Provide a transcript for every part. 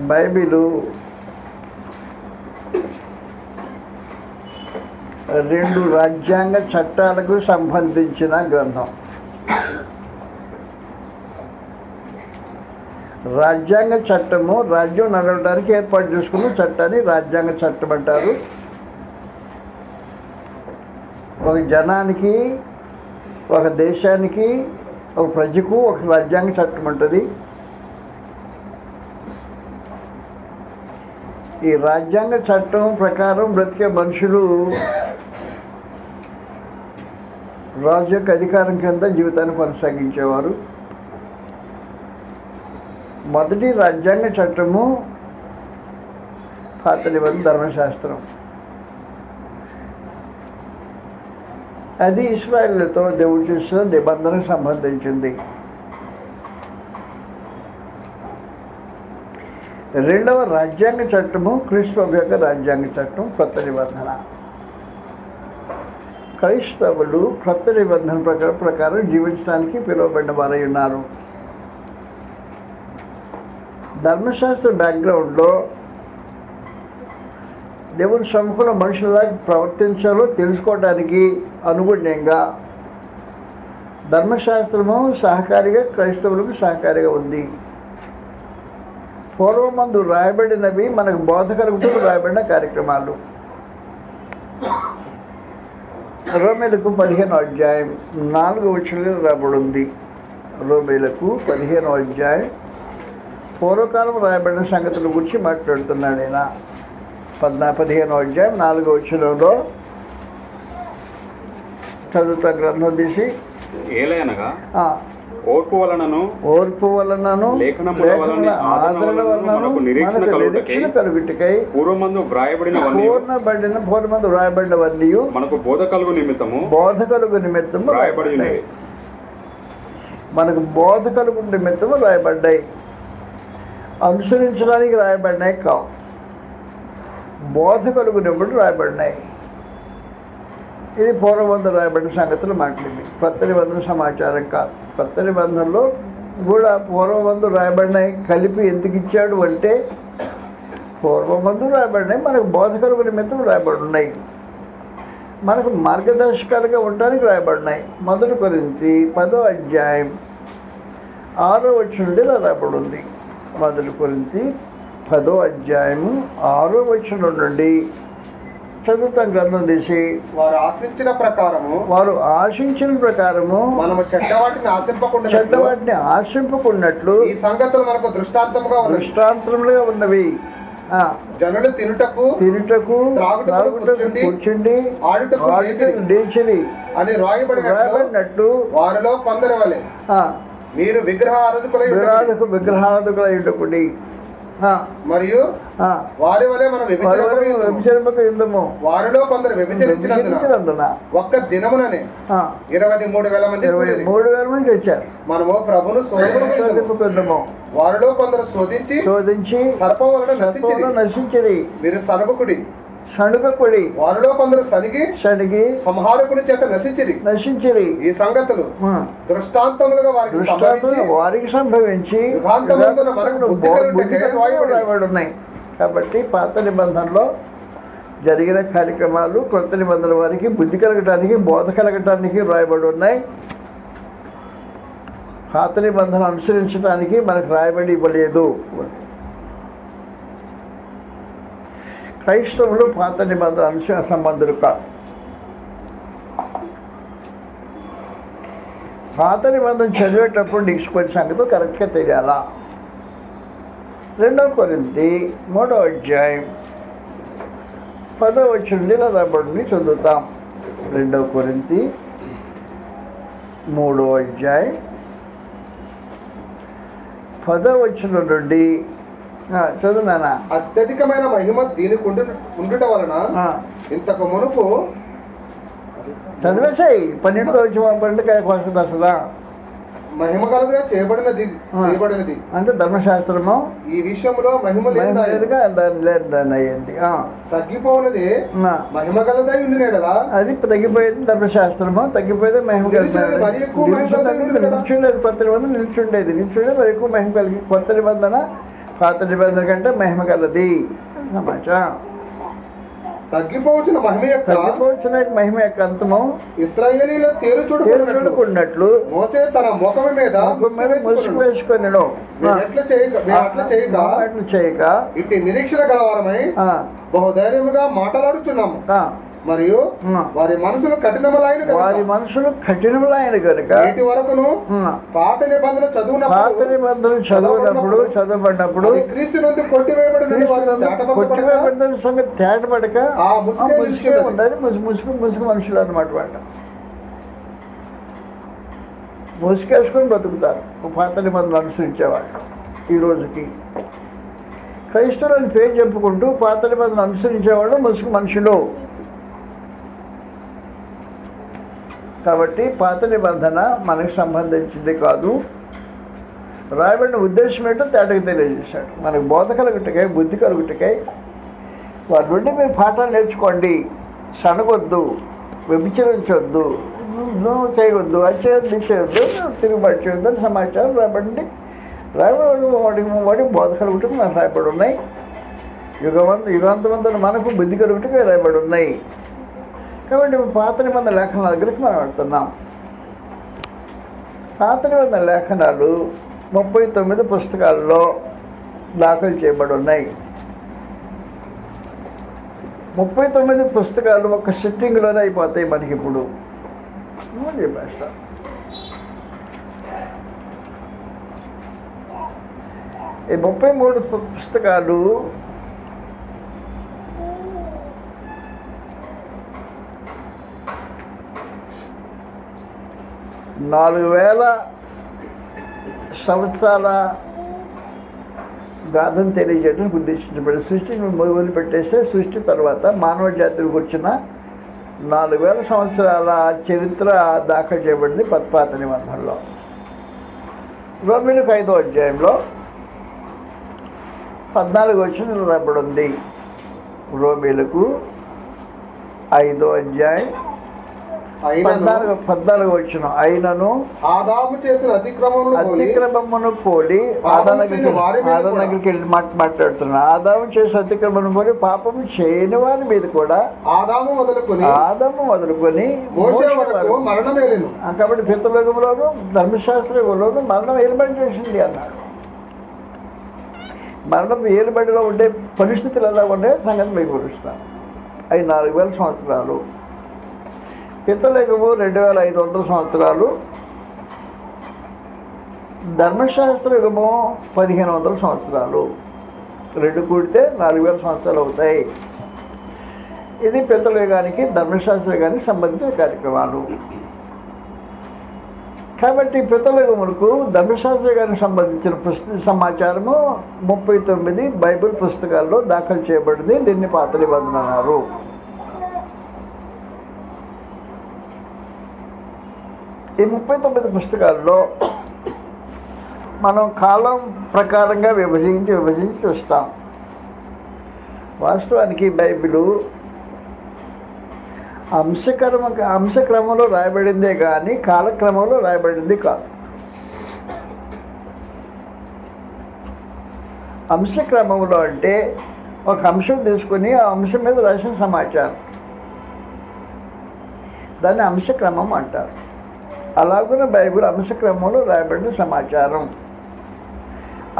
Bible రెండు రాజ్యాంగ చట్టాలకు సంబంధించిన గ్రంథం. రాజ్యాంగ చట్టము రాజ్యం నడవడానికి ఏర్పాటు చేసుకున్న చట్టాన్ని రాజ్యాంగ చట్టం అంటారు. ఒక జనానికి ఒక దేశానికి ఒక ప్రజకు ఒక రాజ్యాంగ చట్టం ఉంటుంది. ఈ రాజ్యాంగ చట్టం ప్రకారం బ్రతికే మనుషులు రాజు యొక్క అధికారం కింద జీవితాన్ని కొనసాగించేవారు. మొదటి రాజ్యాంగ చట్టము పాత నిబంధన ధర్మశాస్త్రం. అది ఇస్రాయేళ్ళతో దేవుడు చేసిన నిబంధనకు సంబంధించింది. రెండవ రాజ్యాంగ చట్టము క్రీస్తు యొక్క రాజ్యాంగ చట్టం కొత్త నిబంధన. క్రైస్తవులు కొత్త నిబంధన ప్రకారం ప్రకారం జీవించడానికి పిలువబడిన వారై ఉన్నారు. ధర్మశాస్త్ర బ్యాక్గ్రౌండ్లో దేవుని సముఖంలో మనుషులలా ప్రవర్తించాలో తెలుసుకోవడానికి అనుగుణ్యంగా ధర్మశాస్త్రము సహకారిగా క్రైస్తవులకు సహకారిగా ఉంది. పూర్వమందు రాయబడినవి మనకు బోధ కలుగుతూ రాయబడిన కార్యక్రమాలు. రోమేలకు పదిహేను అధ్యాయం నాలుగు వచ్చులు రాబడి ఉంది రోమేలకు పదిహేను అధ్యాయం పూర్వకాలం రాయబడిన సంగతుల గురించి మాట్లాడుతున్నాడు ఆయన పద్నా పదిహేను అధ్యాయం నాలుగో వచ్చులలో చదువుతా గ్రంథం తీసి. ఏలయనగా ఆ, ఓర్పు వలనను ఓర్పు వలనను లేఖనముల వలన, ఆదరణ ఆదరణ వలన వలనను మనకు నిరీక్షణ కలుగుటకై, పూర్వమందు వ్రాయబడినవన్నీ పూర్ణబడిన పూర్ణమందు రాయబడినవన్నీ మనకు బోధ కలుగు నిమిత్తము బోధకలుగు నిమిత్తము రాయబడి రాయబడ్డాయి ఉన్నవి. మనకు బోధకలుగు నిమిత్తము రాయబడ్డాయి అనుసరించడానికి రాయబడినాయి కావు. బోధకలుగు నిమిత్తం రాయబడినాయి ఇది పూర్వబంధం రాయబడిన సంగతులు మాట్లాడింది కొత్త నిబంధన సమాచారం కాదు. కొత్త నిబంధనలో కూడా పూర్వమందు రాయబడినాయి కలిపి ఎందుకు ఇచ్చాడు అంటే పూర్వమందు రాయబడినాయి మనకు బోధకలుగు నిమిత్తం రాయబడి ఉన్నాయి. మనకు మార్గదర్శకాలుగా ఉండడానికి రాయబడినాయి. మొదటి గురించి పదో అధ్యాయం ఆరో వచ్చి నుండి ఇలా రాయబడి ఉంది. మొదటి గురించి పదో అధ్యాయము ఆరో వచ్చిన నుండి చదువుతాం గ్రంథం తీసి వారు ఆశించిన ప్రకారము వారు ఆశించిన ప్రకారము మనము చెడ్డవాటిని ఆశింపకుండా చెడ్డవాటిని ఆశింపుకున్నట్లు ఈ సంగతులు మనకు దృష్టాంతముగా దృష్టాంతములుగా ఉన్నవి. జనులు తినుటకు తినుటకు కూర్చుండి, ఆడుటకు లేచిరి. అని రాయబడినట్లు వారిలో కొందరి వలె. మీరు విగ్రహ ఆరాధకులై ఉండుడి. విరాధకు విగ్రహార్థకులై ఉండకుడి. మరియు. వారి వలె మనం వ్యభిచరింపక యుందుము. వారిలో కొందరు వ్యభిచరించినందున. ఒక్క దినముననే ఇరవై మూడు వేల మంది. మూడు వేల మంది వచ్చారు మనము ప్రభును. శోధింపుకుందాము వారిలో కొందరు శోధించి శోధించి సర్పం వలన నశించిరి మీరు సర్వకుడి షణుగకుడి వారిలో కొందరు సనిగి షడిగి సంహారకుడి చేత నశించిరి. నశించిరి. ఈ సంగతులు దృష్టాంతములుగా వారికి దృష్టాంతం సంభవించి వారికి సంభవించి ఉన్నాయి కాబట్టి పాత నిబంధనలో జరిగిన కార్యక్రమాలు కొత్త నిబంధనల వారికి బుద్ధి కలగటానికి బోధ కలగటానికి రాయబడి ఉన్నాయి పాత నిబంధన అనుసరించడానికి మనకు రాయబడి ఇవ్వలేదు. క్రైస్తవులు పాత నిబంధన అనుసరణ సంబంధులు కాదు పాత నిబంధన చదివేటప్పుడు నీకు కొన్ని కరెక్ట్గా తెలియాలా? రెండవ కొరింది మూడో అధ్యాయం పదో వచ్చింది ఇలా చదువుతాం. రెండవ కొరింతి మూడో అధ్యాయం పదో వచ్చిన నుండి చదువు నాన్న. అత్యధికమైన మహిమ దీనికి ఉండు ఉండుట వలన ఇంతకు మునుపు చదివేసాయి. పన్నెండుతో వచ్చి పండుగ వస్తుంది అసలు మహిమ కలుగా చేయబడినది. చేయబడినది. అంటే ధర్మశాస్త్రము. ఈ విషయంలో మహిమ మహిమ లేదు లేదుగా అయ్యింది ఆ. మహిమ కలదై ఉండి నేడలా? అది తగ్గిపోయేది ధర్మశాస్త్రము. తగ్గిపోయేది మహిమ నిలిచుండేది, మరి ఎక్కువ మహిమ కలిగి ఉండేది కదా? నిల్చుండేది కొత్త నిబంధన నిల్చుండేది నిల్చుండేది మరి ఎక్కువ మహిమ కలిగి కొత్త నిబంధన పాత నిబంధన కంటే మహిమ కలది సమాచారం తగ్గిపోవచ్చిన మహిమ యొక్క తగ్గిపోవచ్చిన మహిమ యొక్క అంతము ఇస్రాయేలీల తేరు చూడుకున్నట్లు మోసే తన ముఖం మీద ముసుగు ముసుగు వేసుకొని మేము ఎట్లా చేయక అట్లా చేయక అట్లు చేయక ఇట్టి నిరీక్షణ గలవారమై బహుధైర్యముగా మాట్లాడుచున్నాము. మరియు. వారి మనసులు కఠినములైన వారి మనసులు కఠినములైన కనుక నేటి వరకును పాత నిబంధన పాత చదువునప్పుడు నిబంధనలు చదవనప్పుడు చదవబడినప్పుడు క్రీస్తు నుండి కొట్టివేయబడిన సంగతి తేటపడక ఆ ముసుగే. ఉండాలి ముసుగు ముసుగు మనుషులు అనమాట వాళ్ళ. ముసుగేసుకొని బతుకుతారు పాత నిబంధనలు అనుసరించేవాళ్ళు ఈ రోజుకి. క్రైస్తవులని పేరు చెప్పుకుంటూ పాత నిబంధనలు అనుసరించేవాళ్ళు ముసుగు మనుషులు. కాబట్టి పాత నిబంధన మనకు సంబంధించింది కాదు. రాయబడిన ఉద్దేశం ఏంటో తేటకు తెలియజేశాడు. మనకు బోధ కలుగుటకాయ బుద్ధి కలుగుటకాయ వాటి నుండి మీరు పాఠాలు నేర్చుకోండి. సనగొద్దు వ్యభిచరించొద్దు చేయవద్దు అది చేయొద్దు ఇది చేయొద్దు తిరుగుబాటు చేయొద్దు అని సమాచారం రాబడి రాయబడి వాటికి వాటికి బోధ కలుగుటకు మనకు రాయబడి ఉన్నాయి. యుగవంత యుగాంతవంతులు మనకు బుద్ధి కలుగుటకు రాయబడి ఉన్నాయి. కాబట్టి పాత నిబంధన లేఖనాల దగ్గరికి మనం వెళ్తున్నాం పాత నిబంధన లేఖనాలు ముప్పై తొమ్మిది పుస్తకాల్లో దాఖలు చేయబడి ఉన్నాయి ముప్పై తొమ్మిది పుస్తకాలు ఒక సిట్టింగ్లోనే అయిపోతాయి మనకి ఇప్పుడు. నువ్వు చెప్పేస్తా? ఈ ముప్పై మూడు పుస్తకాలు నాలుగు వేల సంవత్సరాల గాథను తెలియజేయడం ఉద్దేశించబడి సృష్టిని మొదలుపెట్టేస్తే సృష్టి తర్వాత మానవ జాతికి వచ్చిన నాలుగు వేల సంవత్సరాల చరిత్ర దాఖలు చేయబడింది పత్పాత నిబంధనలో. రోమిలకు ఐదో అధ్యాయంలో పద్నాలుగు వచ్చిన రాబడి ఉంది రోమిలకు ఐదో అధ్యాయం పద్నాలుగు పద్నాలుగు వచ్చిన అయినను ఆదాము చేసిన అతిక్రమములు పోలి అతిక్రమమును పోలి ఆదానగిరికి. ఆదానగిరికి వెళ్ళి మాట మాట్లాడుతున్నా ఆదాము చేసి అతిక్రమను పోలి పాపము చేయని వారి మీద కూడా ఆదాము మొదలుకొని ఆదము మొదలుకొని వరకు. మరణమేలిను కాబట్టి పితృయుగంలోను ధర్మశాస్త్ర యుగంలోను మరణం ఏలుబడి చేసింది అన్నాడు మరణం ఏలుబడిలో ఉండే పరిస్థితులు ఎలా ఉన్నాయో సంగతి మీకు వివరిస్తాను అవి నాలుగు వేల సంవత్సరాలు పితృయుగము రెండు వేల ఐదు వందల సంవత్సరాలు. ధర్మశాస్త్ర యుగము పదిహేను వందల సంవత్సరాలు. రెండు కూడితే నాలుగు వేల సంవత్సరాలు అవుతాయి. ఇది పితృయుగానికి ధర్మశాస్త్ర యుగానికి సంబంధించిన కార్యక్రమాలు. కాబట్టి పితృయుగములకు ధర్మశాస్త్ర యుగానికి సంబంధించిన పుస్తక సమాచారము ముప్పై తొమ్మిది బైబిల్ పుస్తకాల్లో దాఖలు చేయబడింది. దీన్ని పాత నిబంధన అన్నారు. ఈ ముప్పై తొమ్మిది పుస్తకాల్లో మనం కాలం ప్రకారంగా విభజించి విభజించి చూస్తాం. వాస్తవానికి బైబిలు అంశక్రమ అంశక్రమంలో రాయబడిందే కానీ కాలక్రమంలో రాయబడింది కాదు. అంశక్రమంలో అంటే ఒక అంశం తీసుకుని ఆ అంశం మీద రాసిన సమాచారం. దాన్ని అంశక్రమం అంటారు. అలాగున బైబిల్ అంశక్రమంలో రాయబడిన సమాచారం.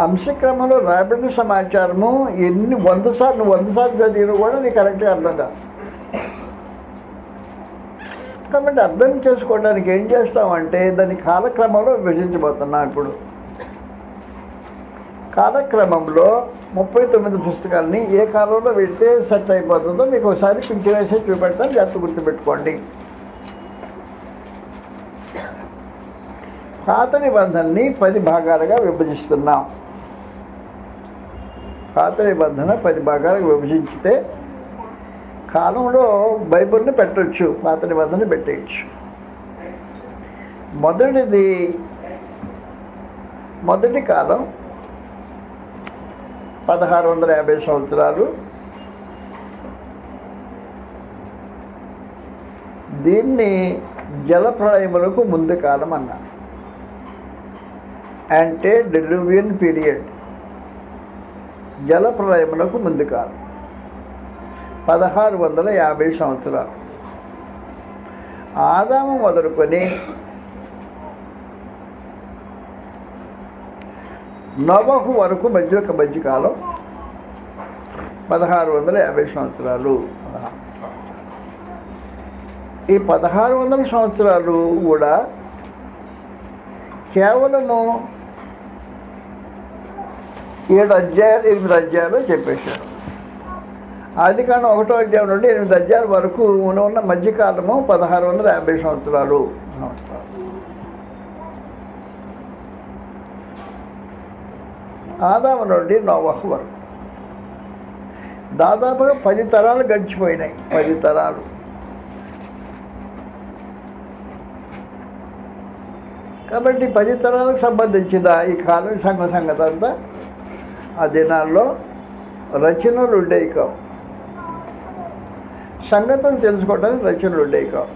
అంశక్రమంలో రాయబడిన సమాచారము ఎన్ని వంద సార్లు వంద సార్లు చదివినా కూడా నీకు కరెక్ట్గా అర్థం కాదు. కాబట్టి అర్థం చేసుకోవడానికి ఏం చేస్తామంటే దాని కాలక్రమంలో విభజించబోతున్నాం ఇప్పుడు. కాలక్రమంలో ముప్పై తొమ్మిది పుస్తకాలని ఏ కాలంలో పెడితే సెట్ అయిపోతుందో మీకు ఒకసారి పింఛన్ వేసి చూపెడతాను జాగ్రత్త గుర్తుపెట్టుకోండి. పాత నిబంధనని పది భాగాలుగా విభజిస్తున్నాం. పాత నిబంధన పది భాగాలుగా విభజించితే కాలంలో బైబిల్ని పెట్టచ్చు పాత నిబంధన పెట్టేయచ్చు. మొదటిది మొదటి కాలం పదహారు వందల యాభై సంవత్సరాలు. దీన్ని జలప్రళయములకు ముందు కాలం అన్నారు అంటే డెలివియన్ పీరియడ్ జల ప్రళయమునకు ముందు కాలం పదహారు వందల యాభై సంవత్సరాలు. ఆదాము మొదలుకొని నవహు వరకు మధ్య ఒక మధ్య కాలం పదహారు వందల యాభై సంవత్సరాలు. ఈ పదహారు వందల సంవత్సరాలు కూడా కేవలము ఏడు అధ్యాయాలు ఎనిమిది అధ్యాయాలు చెప్పేశారు. ఆది కాండం ఒకటో అధ్యాయం నుండి ఎనిమిది అధ్యాయాల వరకు ఉన్న ఉన్న మధ్యకాలము పదహారు వందల యాభై సంవత్సరాలు సంవత్సరాలు ఆదాము నుండి నోవహ వరకు. దాదాపుగా పది తరాలు గడిచిపోయినాయి పది తరాలు. కాబట్టి పది తరాలకు సంబంధించిన ఈ కాలం సంఘ సంగతి అంతా? ఆ దినాల్లో రచనలు ఉండేవి కావు. సంగతం తెలుసుకోవడానికి రచనలు ఉండేవి కావు.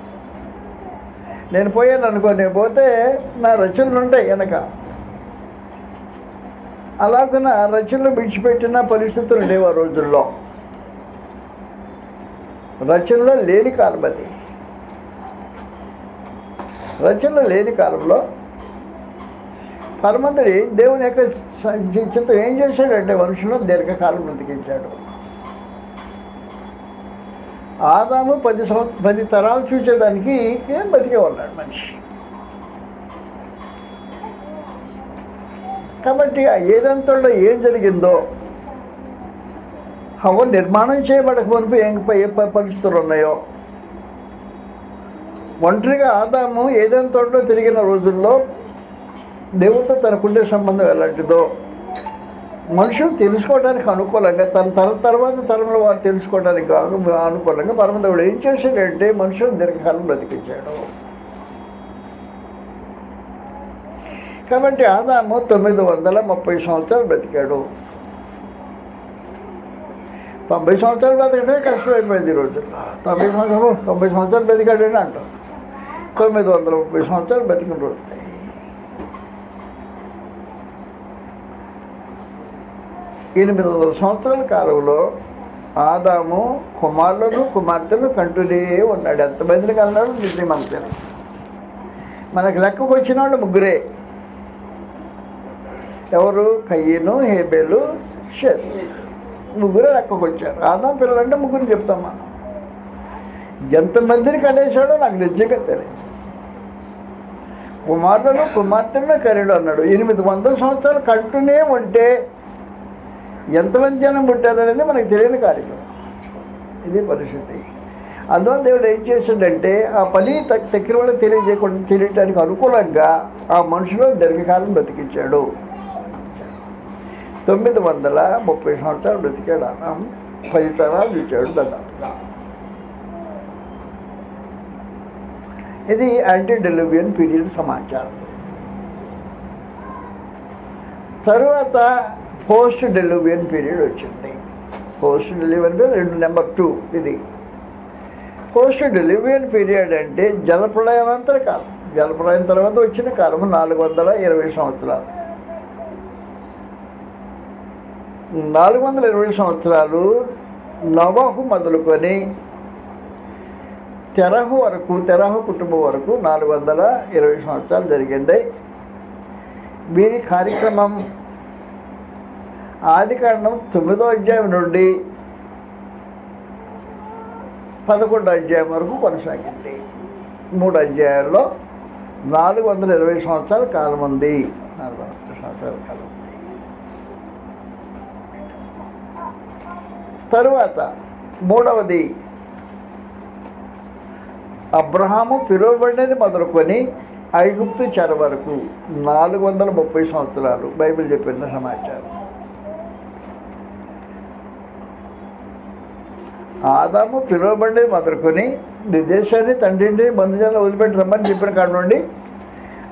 నేను పోయాను అనుకోని పోతే నా రచనలు ఉంటాయి వెనక. అలాగున రచనలు విడిచిపెట్టిన పరిస్థితులు ఉండేవి ఆ రోజుల్లో. రచనలో లేని కాలం అది. రచనలో లేని కాలంలో పరమంతుడి దేవుని యొక్క చిత్తం ఏం చేశాడంటే మనుషులు దీర్ఘకాలం బ్రతికించాడు. ఆదాము పది సంవత్సరం పది తరాలు చూసేదానికి ఏం బతికే ఉన్నాడు మనిషి? కాబట్టి ఆ ఏదంతలో ఏం జరిగిందో హవ నిర్మాణం చేయబడక వరకు ఏం ఏ పరిస్థితులు ఉన్నాయో ఒంటరిగా ఆదాము ఏదంతలో తిరిగిన రోజుల్లో దేవుడితో తనకుండే సంబంధం ఎలాంటిదో మనుషులు తెలుసుకోవడానికి అనుకూలంగా తన తర తర్వాత తరంలో వారు తెలుసుకోవడానికి అనుకూలంగా పరమదేవుడు ఏం చేశాడంటే మనుషులు దీర్ఘకాలం బ్రతికించాడు. కాబట్టి ఆదాము తొమ్మిది వందల ముప్పై సంవత్సరాలు బ్రతికాడు. తొంభై సంవత్సరాలు బ్రతకడే కష్టమైపోయింది ఈ రోజుల్లో తొంభై సంవత్సరాలు తొంభై సంవత్సరాలు బ్రతికాడని అంటాం తొమ్మిది వందల ముప్పై సంవత్సరాలు బ్రతికిన రోజు. ఎనిమిది వందల సంవత్సరాల కాలంలో ఆదాము కుమారులను కుమార్తెను కంటూనే ఉన్నాడు. ఎంతమందిని కన్నాడు నిజమంతే మనకు లెక్కకు వచ్చిన వాళ్ళు ముగ్గురే. ఎవరు? కయ్యను హేబేలు షేర్ ముగ్గురే లెక్కకు వచ్చారు. ఆదాం పిల్లలంటే ముగ్గురు చెప్తాం మనం. ఎంతమందిని కనేశాడో నాకు నిజంగా తెలియదు. కుమారులను కుమార్తెను కరీడు అన్నాడు. ఎనిమిది వందల సంవత్సరాలు కంటూనే ఉంటే ఎంతమంది జనం పుట్టారనేది మనకు తెలియని కార్యక్రమం ఇది పరిస్థితి. అందువల్ల దేవుడు ఏం చేశాడంటే ఆ పని తక్కిన వాళ్ళకి తెలియజేయకుండా తెలియటానికి అనుకూలంగా ఆ మనుషులు దీర్ఘకాలం బ్రతికించాడు. తొమ్మిది వందల ముప్పై సంవత్సరాలు బ్రతికాడు అన్నం పది తరాలు ఇచ్చాడు దాదాపుగా ఇది యాంటీ డెలివియన్ పీరియడ్ సమాచారం. తరువాత పోస్ట్ డెలివియన్ పీరియడ్ వచ్చింది. పోస్ట్ డెలివియన్ రెండు నెంబర్ టూ ఇది. పోస్ట్ డెలివియన్ పీరియడ్ అంటే జలప్రళయానంతర కాలం. జలప్రళయం తర్వాత వచ్చిన కాలం నాలుగు వందల ఇరవై సంవత్సరాలు. నాలుగు వందల ఇరవై సంవత్సరాలు నవహు మొదలుకొని తెరహు వరకు తెరహు కుటుంబం వరకు నాలుగు వందల ఇరవై సంవత్సరాలు జరిగింది. వీరి కార్యక్రమం ఆది కాండం తొమ్మిదో అధ్యాయం నుండి పదకొండో అధ్యాయం వరకు కొనసాగింది. మూడు అధ్యాయాల్లో నాలుగు వందల ఇరవై సంవత్సరాల కాలం ఉంది. నాలుగు వందల సంవత్సరాల కాలం ఉంది. తరువాత మూడవది అబ్రహాము పిలువబడినది మొదలుకొని ఐగుప్తు చెర వరకు నాలుగు వందల ముప్పై సంవత్సరాలు బైబిల్ చెప్పిన సమాచారం. ఆదాము పిలువబడి మొదలుకొని నీ దేశాన్ని తండ్రిని బంధుజాలను వదిలిపెట్టి రమ్మని చెప్పిన కాడ నుండి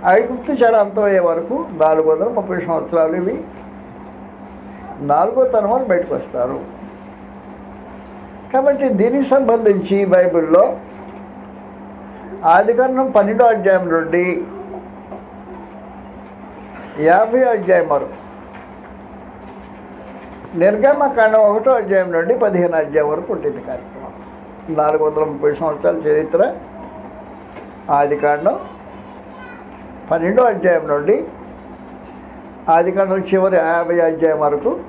ఐగుప్తు చాలా అంతమయ్యే వరకు నాలుగు వందల ముప్పై సంవత్సరాలు ఇవి. నాలుగో తరం వాళ్ళు బయటకు వస్తారు. కాబట్టి దీనికి సంబంధించి బైబిల్లో ఆదికాండం పన్నెండో అధ్యాయం నుండి యాభై అధ్యాయం వరకు నిర్గమకాండం ఒకటో అధ్యాయం నుండి పదిహేను అధ్యాయం వరకు ఉంటుంది కార్యక్రమం. నాలుగు వందల ముప్పై సంవత్సరాల చరిత్ర ఆదికాండం పన్నెండో అధ్యాయం నుండి ఆదికాండం చివరి యాభై అధ్యాయం వరకు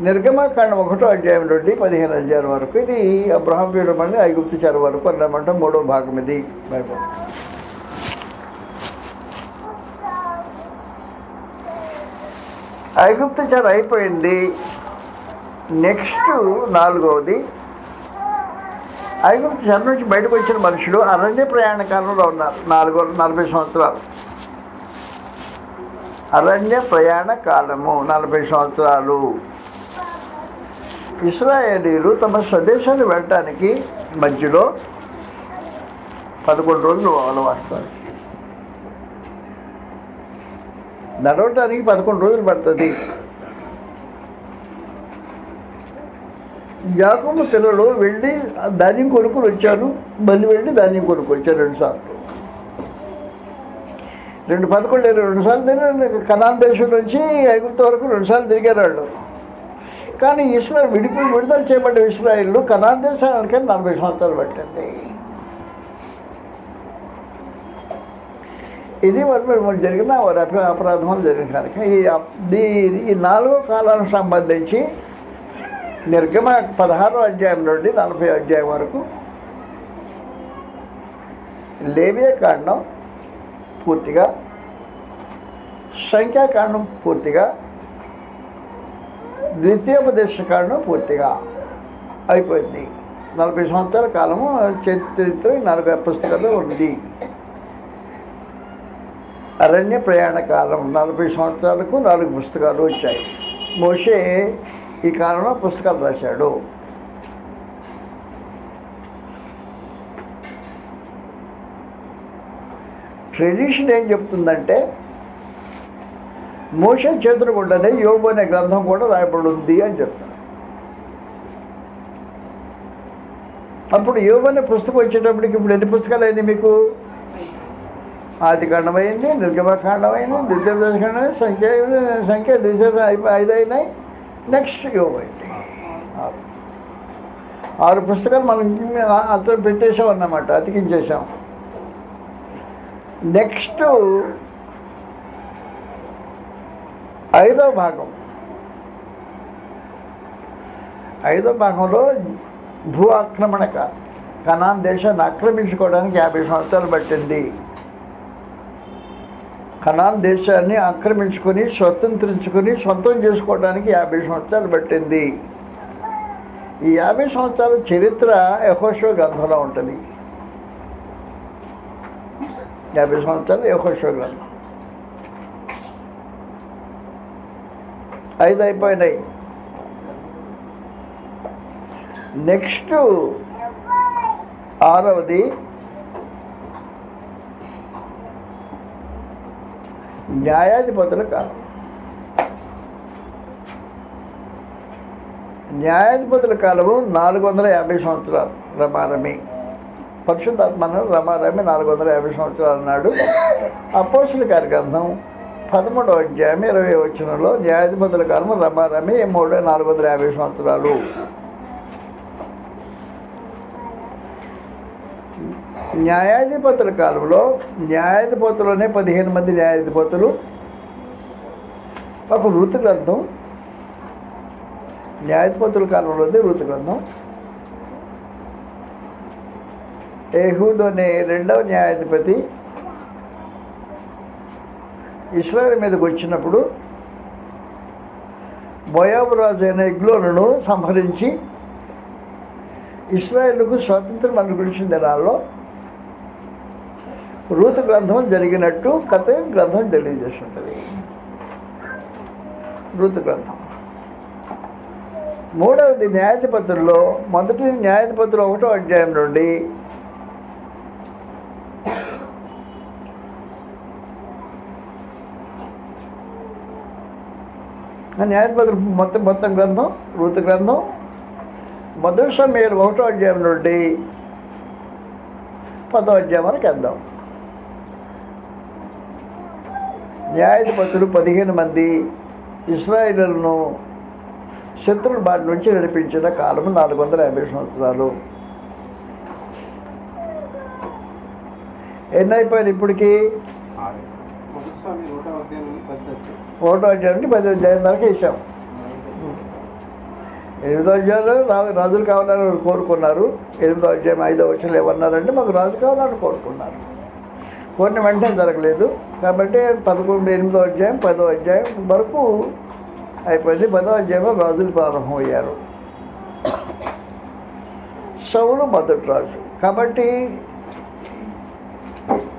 నిర్గమకాండం ఒకటో అధ్యాయం నుండి పదిహేను అధ్యాయం వరకు. ఇది అబ్రహాం పీఠమని ఐగుప్తు చెర వరకు అన్నమాట మూడో భాగం ఇది. బైబిల్. ఐగుప్తు చెర అయిపోయింది. నెక్స్ట్ నాలుగవది ఐగుప్తు చెర నుంచి బయటకు వచ్చిన మనుషులు అరణ్య ప్రయాణ కాలంలో ఉన్నారు. నాలుగు నలభై సంవత్సరాలు. అరణ్య ప్రయాణ కాలము నలభై సంవత్సరాలు. ఇస్రాయేలీలు తమ స్వదేశాన్ని వెళ్ళటానికి మధ్యలో పదకొండు రోజులు అలవాస్తారు నడవటానికి పదకొండు రోజులు పడుతుంది. యాకమ్మ పిల్లలు వెళ్ళి ధాన్యం కొనుక్కుని వచ్చారు. మళ్ళీ వెళ్ళి ధాన్యం కొనుక్కు వచ్చారు రెండు సార్లు. రెండు పదకొండు రెండు సార్లు కనాన్ దేశం నుంచి ఐగుప్త వరకు రెండు సార్లు తిరిగారు వాళ్ళు. కానీ ఇస్రాయల్ విడిపి విడుదల చేయబడ్డ ఇస్రాయిల్లో కనాన్ దేశానికి నలభై సంవత్సరాలు పట్టింది. ఇది వరకు జరిగిన వారి అప- అపరాధములు జరిగిన కనుక ఈ దీ- ఈ నాలుగో కాలానికి సంబంధించి నిర్గమ పదహారో అధ్యాయం నుండి నలభై అధ్యాయం వరకు లేవ్యకాండం పూర్తిగా సంఖ్యాకాండం పూర్తిగా ద్వితీయోపదేశ కాండం పూర్తిగా అయిపోయింది. నలభై సంవత్సరాల కాలము చరిత్ర నలభై పుస్తకాలు ఉంది. అరణ్య ప్రయాణ కాలం నలభై సంవత్సరాలకు నాలుగు పుస్తకాలు వచ్చాయి. మోషే ఈ కాలంలో పుస్తకాలు రాశాడు. ట్రెడిషన్ ఏం చెప్తుందంటే మోష చేతులు కూడానే యోగు అనే గ్రంథం కూడా రాయబడి ఉంది అని చెప్తారు. అప్పుడు యోగు అనే పుస్తకం వచ్చేటప్పటికి ఇప్పుడు ఎన్ని పుస్తకాలు అయింది మీకు? ఆదికాండమైంది నిర్గమకాండమైంది ద్వితీయ నిర్గమకాండం సంఖ్య సంఖ్య ద్వితీయ ఐదు అయినాయి నెక్స్ట్ యోగ ఆరు. పుస్తకాలు మనం అతను పెట్టేసాం అన్నమాట అతికించేసాం నెక్స్ట్ ఐదో భాగం. ఐదో భాగంలో భూ ఆక్రమణక కనాన్ దేశాన్ని ఆక్రమించుకోవడానికి యాభై సంవత్సరాలు పట్టింది. కణాన్ దేశాన్ని ఆక్రమించుకొని స్వతంత్రించుకొని సొంతం చేసుకోవడానికి యాభై సంవత్సరాలు పట్టింది. ఈ యాభై సంవత్సరాల చరిత్ర యహోశివ గ్రంథంలో ఉంటుంది. యాభై సంవత్సరాలు యహోశివ గ్రంథం. ఐదు అయిపోయినాయి. నెక్స్ట్ ఆరవది న్యాయాధిపతుల కాలం. న్యాయాధిపతుల కాలము నాలుగు వందల యాభై సంవత్సరాలు. రమారమి. పరిశుద్ధాత్మను రమారమి నాలుగు వందల యాభై సంవత్సరాలు అన్నాడు అపోసుల గారి గ్రంథం పదమూడవ అధ్యాయం ఇరవై వచ్చినలో న్యాయాధిపతుల కాలము రమారమి మూడు నాలుగు వందల యాభై సంవత్సరాలు. న్యాయాధిపతుల కాలంలో న్యాయాధిపతులనే పదిహేను మంది న్యాయాధిపతులు. ఒక వృత్తి గ్రంథం. న్యాయాధిపతుల కాలంలో ఉంది ఋతు గ్రంథం. ఏహూద్ అనే రెండవ న్యాయాధిపతి. ఇస్రాయల్ మీదకి వచ్చినప్పుడు బోయాబు రాజు అయిన ఎగ్లోను సంహరించి ఇస్రాయేల్కు స్వాతంత్రం అనుగ్రహించిన దినాల్లో రూత గ్రంథం జరిగినట్టు కథ గ్రంథం తెలియజేస్తుంటుంది రూత గ్రంథం. మూడవది న్యాయాధిపతుల్లో మొదటి న్యాయాధిపతులు ఒకటో అధ్యాయం నుండి ఆ న్యాయాధిపతులు మొత్తం మొత్తం గ్రంథం రూత గ్రంథం. మొదటి సమయం ఒకటో అధ్యాయం నుండి పదో అధ్యాయం వరకు వెళ్దాం. న్యాయాధిపతులు పదిహేను మంది ఇస్రాయిలను శత్రుల బాటి నుంచి నడిపించిన కాలం నాలుగు వందల యాభై సంవత్సరాలు. ఎన్నైపోయింది ఇప్పటికీ? ఇప్పటికి ఒకటో అధ్యాయం పది అధ్యాయం దాకా వేసాం ఎనిమిదో అధ్యాయంలో రాజులు కావాలని కోరుకున్నారు. ఎనిమిదో అధ్యాయం ఐదో వచ్చిన ఏమన్నారంటే మాకు రాజు కావాలని కోరుకున్నారు. కోరిన వెంటనే జరగలేదు. కాబట్టి పదకొండు ఎనిమిదో అధ్యాయం పదో అధ్యాయం వరకు అయిపోయింది. పదో అధ్యాయంలో రాజులు ప్రారంభమయ్యారు. సౌలు మొదటి రాజు. కాబట్టి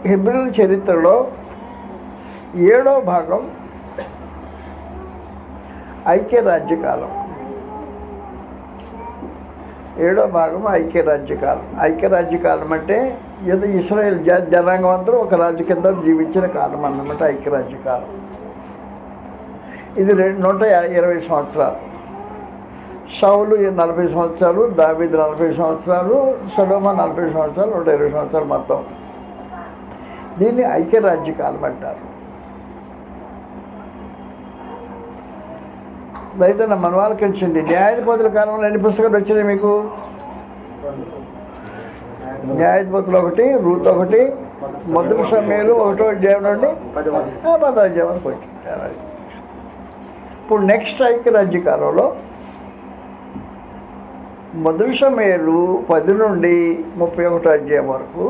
హిబ్రిల్ చరిత్రలో ఏడో భాగం ఐక్యరాజ్యకాలం. ఏడో భాగం ఐక్యరాజ్యకాలం. ఐక్యరాజ్యకాలం అంటే ఏదో ఇస్రాయేల్ జ జనాంగం అందరూ ఒక రాజ్య కింద జీవించిన కాలం అన్నమాట ఐక్యరాజ్య కాలం ఇది రెండు నూట ఇరవై సంవత్సరాలు. సౌలు నలభై సంవత్సరాలు దావీద్ నలభై సంవత్సరాలు సడోమ నలభై సంవత్సరాలు నూట ఇరవై సంవత్సరాలు మొత్తం. దీన్ని ఐక్యరాజ్యకాలం అంటారు. అయితే నా మన వాళ్ళకి వచ్చింది న్యాయాధిపతుల కాలంలో ఎన్ని పుస్తకాలు వచ్చినాయి మీకు? న్యాయాధిపతులు ఒకటి రూత్ ఒకటి మొదటి సమయాలు ఒకటో అధ్యాయం నుండి ఆ, పదో అధ్యాయానికి వచ్చింది ఇప్పుడు నెక్స్ట్ ఐక్యరాజ్య కాలంలో మొదటి సమయాలు పది నుండి ముప్పై ఒకటో అధ్యాయం వరకు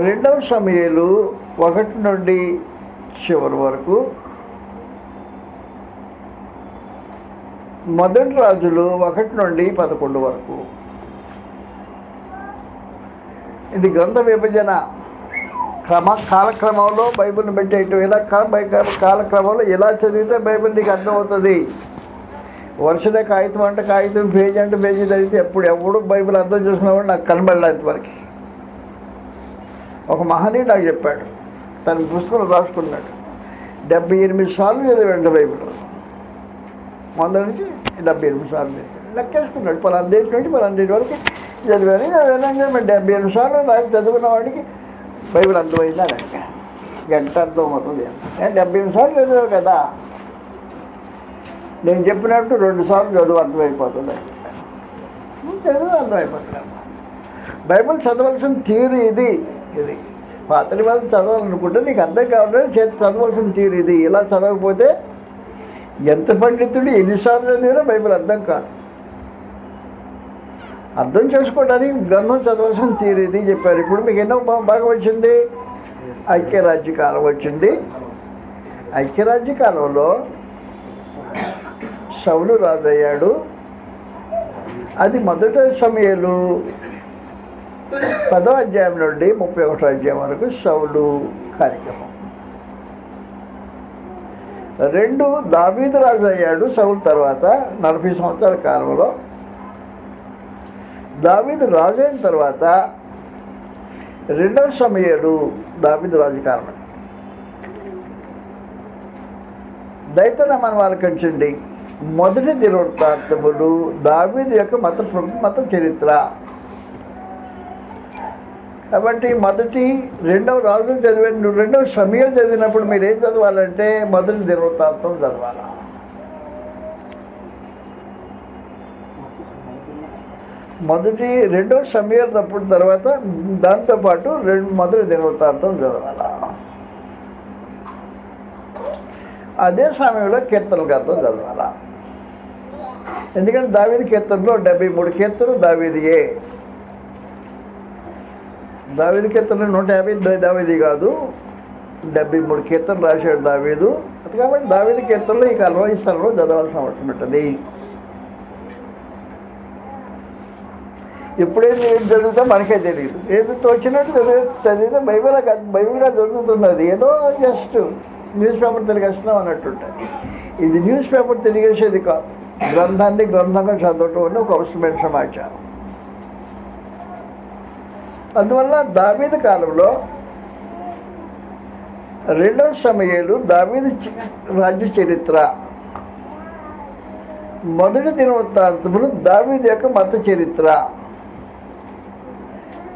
రెండవ సమయాలు ఒకటి నుండి చివరి వరకు మొదటి రాజులు ఒకటి నుండి పదకొండు వరకు. ఇది గ్రంథ విభజన క్రమ కాలక్రమంలో బైబిల్ని పెట్టేయటం. ఇలా కాలక్రమంలో ఎలా చదివితే బైబిల్ నీకు అర్థమవుతుంది? వరుసనే కాగితం అంటే కాగితం పేజీ అంటే పేజీ చదివితే ఎప్పుడు ఎప్పుడు బైబిల్ అర్థం చేసుకున్నవాడు నాకు కనబడలేదు వరకు. ఒక మహనీయుడు నాకు చెప్పాడు. తన పుస్తకం రాసుకున్నాడు. డెబ్బై ఎనిమిది సార్లు చదివాడు బైబిల్. వంద నుంచి డెబ్బై ఎనిమిది సార్లు లెక్కేసుకున్నాడు. పలానా దేశం నుంచి పలానా దేశం వరకు చదివాను. చదివాను మరి డెబ్బై ఎనిమిది సార్లు నాకు చదువుకున్న వాడికి బైబిల్ అర్థమైందా గంట అర్థం అవుతుంది. డెబ్బై ఎనిమిది సార్లు చదివావు కదా? నేను చెప్పినట్టు రెండు సార్లు చదువు అర్థమైపోతుంది. చదువు అర్థమైపోతుంది. బైబిల్ చదవాల్సిన తీరు ఇది. ఇది. పాత్రి వాళ్ళు చదవాలనుకుంటే నీకు అర్థం కావాలంటే చేతి చదవాల్సిన తీరు ఇది. ఇలా చదవకపోతే ఎంత పండితుడు ఎన్నిసార్లు చదివినా బైబిల్ అర్థం కాదు. అర్థం చేసుకోవడానికి గ్రంథం చదవాల్సిన తీరేది చెప్పారు. ఇప్పుడు మీకు ఎన్నో బాగా వచ్చింది? ఐక్యరాజ్యకాలం వచ్చింది. ఐక్యరాజ్యకాలంలో సౌలు రాజయ్యాడు. అది మొదట సమయాలు పదో అధ్యాయం నుండి ముప్పై ఒకటో అధ్యాయం వరకు సౌలు కార్యక్రమం. రెండు దావీదు రాజు అయ్యాడు సౌలు తర్వాత నలభై సంవత్సరాల కాలంలో. దావీదు రాజు అయిన తర్వాత రెండవ సమయాడు దావీదు రాజు కారణం. దైతన మన వాళ్ళకి మొదటి దినవృత్తాంతములు దావీదు యొక్క మత మత చరిత్ర. కాబట్టి మొదటి రెండవ రాజులు చదివిన రెండవ సమయం చదివినప్పుడు మీరు ఏం చదవాలంటే మొదటి దినవృత్తాంతం చదవాలి? మొదటి రెండవ సమయం తప్పుడు తర్వాత దాంతోపాటు రెండు మొదటి దినవృత్తాంతం చదవాల? అదే సమయంలో కీర్తన గ్రంథం చదవాలా? ఎందుకంటే దావేది కీర్తనలో డెబ్బై మూడు కీర్తనలు దావేదియే దావేది కీర్తన నూట యాభై దావేది కాదు డెబ్బై మూడు కీర్తన రాశాడు దావేదు. అది కాబట్టి దావేది కీర్తనలో ఈ కాలంలో ఈ స్థలంలో చదవాల్సిన అవసరం ఉంటుంది. ఎప్పుడేది ఏం చదివితే మనకే తెలియదు. ఏది తోచినట్టు చదివి చదివితే బైబిల్ బైబిల్గా చదువుతున్నది ఏదో జస్ట్ న్యూస్ పేపర్ తిరిగేస్తున్నాం అన్నట్టుంటుంది ఇది న్యూస్ పేపర్ తిరిగేసేది కాదు. గ్రంథాన్ని గ్రంథంగా చదవటం అనే ఒక అవసరమైన సమాచారం. అందువల్ల దావీదు కాలంలో రెండవ సమయాలు దావీదు రాజ్య చరిత్ర. మొదటి దినవృత్తాంతములు దావీదు యొక్క మత చరిత్ర.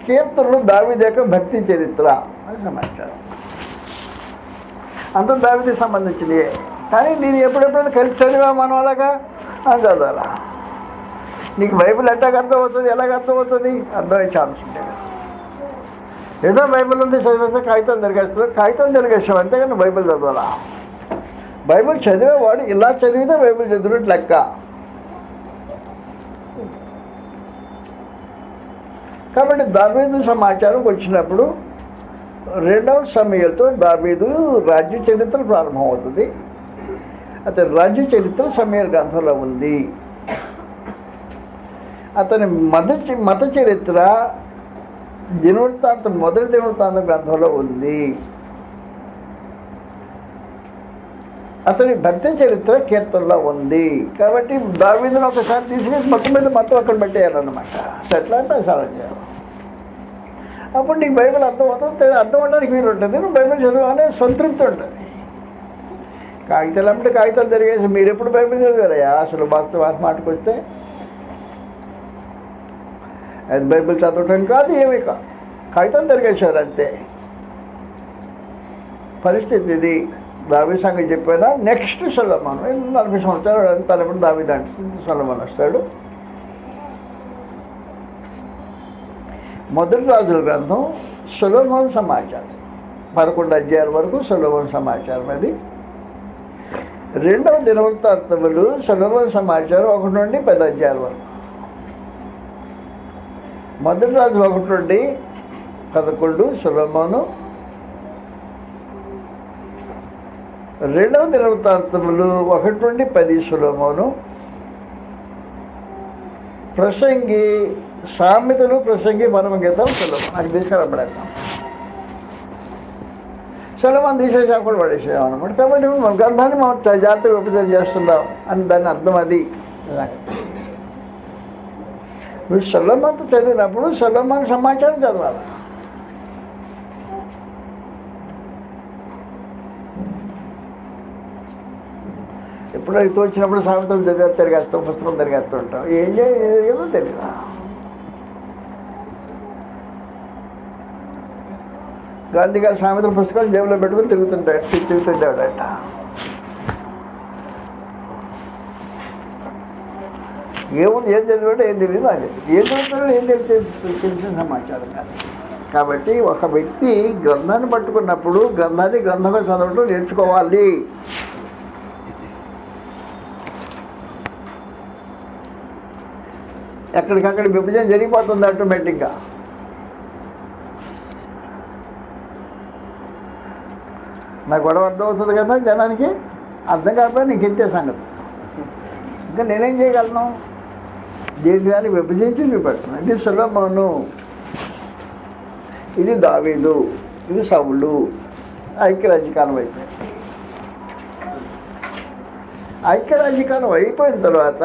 కీర్తనలు దావీదు యొక్క భక్తి చరిత్ర. అని సమాచారం అంత దావిదికి సంబంధించినవి కానీ నేను ఎప్పుడెప్పుడైనా కలిసి చదివా మనం అలాగా అని చదవాలా? నీకు బైబిల్ ఎట్లా అర్థం అవుతుంది ఎలాగ అర్థమవుతుంది? అర్థమయ్యే ఛాన్స్ ఉంటాయి ఏదో బైబిల్ ఉంది చదివేస్తే కాగితం తిరిగేస్తారు కాగితం తిరిగేస్తాం అంతేగాని బైబిల్ చదవాలా? బైబిల్ చదివేవాడు ఇలా చదివితే బైబిల్ చదివినట్టు లెక్క. కాబట్టి దాబీదు సమాచారం వచ్చినప్పుడు రెండవ సమయంతో దాబీదు రాజ్య చరిత్ర ప్రారంభమవుతుంది. అతని రాజ్య చరిత్ర సమయ గ్రంథంలో ఉంది. అతని మత మత చరిత్ర దినవృత్తాంతం మొదటి దినవృత్తాంత గ్రంథంలో ఉంది. అతని భక్తి చరిత్ర కీర్తనలో ఉంది. కాబట్టి దావీదును ఒకసారి తీసుకెళ్ళి మొత్తం మీద మొత్తం అక్కడ పెట్టేయాలన్నమాట. సెటిల్ అంటే సాధన చేయాలి. అప్పుడు నీకు బైబిల్ అర్థం అవుతుంది? అర్థం అవడానికి వీలు ఉంటుంది నువ్వు బైబిల్ చదవాలనే సంతృప్తి ఉంటుంది. కాగితాలు అంటే కాగితాలు జరిగేసి మీరు ఎప్పుడు బైబిల్ చదివారయ్యా? అసలు వాస్తవ మాటకు వస్తే అది బైబిల్ చదవటం కాదు ఏమీ కాదు. కాగితం తిరిగేశారు అంతే. పరిస్థితి ఇది. దావి సంగతి చెప్పినా? Next Solomon. నలభై సంవత్సరాలు తలపడి దావి దాంట్లో సొలమాన్ వస్తాడు. మొదటి రాజుల గ్రంథం సులభం సమాచారం. పదకొండు అధ్యాయాల వరకు సులభం సమాచారం అది. రెండవ దినవృత్తార్థములు సులభం సమాచారం ఒకటి నుండి పది అధ్యాయాల వరకు. మొదటి రాజు ఒకటి నుండి పదకొండు సులభమును రెండవ దినవృత్తాంతములు ఒకటి నుండి పది సులభమును ప్రసంగి సామెతలు ప్రసంగి పరమగీతం సులభం. అది తీసుకురాబడేద్దాం. సులభం తీసేసి కూడా పడేసాం అనమాట కాబట్టి మన గ్రంథాన్ని మనం జాగ్రత్తగా విభజన చేస్తున్నాం అని దాని అర్థం అది. వీడు సులభంత చదివినప్పుడు సులభం సమాచారం చదవాలి. ఎప్పుడు అయితే వచ్చినప్పుడు సామెతలు చదివే తిరిగేస్తాం పుస్తకం తిరిగేస్తూ ఉంటాం ఏం చేయదో తెలియదు గాంధీ గారు సామెతల పుస్తకాలు జేబులో పెట్టుకుని తిరుగుతుంటాడు తిరుగుతుంటాడట. ఏముంది ఏం చదివాడో ఏం తెలియదు అది. ఏం చదువుతాడో ఏం తెలిసి తెలిసిన సమాచారం కాదు. కాబట్టి ఒక వ్యక్తి గ్రంథాన్ని పట్టుకున్నప్పుడు గ్రంథాన్ని గ్రంథమే చదవడం నేర్చుకోవాలి. ఎక్కడికక్కడ విభజన జరిగిపోతుంది ఆటోమేటిక్గా. నా గొడవ అర్థం అవుతుంది కదా జనానికి? అర్థం కాకపోతే నీకు ఇంతే సంగతి. ఇంకా నేనేం చేయగలను? దీన్ని దాన్ని విభజించి చూపెడుతున్నాను ఇది సులభను ఇది దావీదు ఇది సవులు ఐక్యరాజ్యకాలం అయిపోయింది. ఐక్యరాజ్యకాలం అయిపోయిన తర్వాత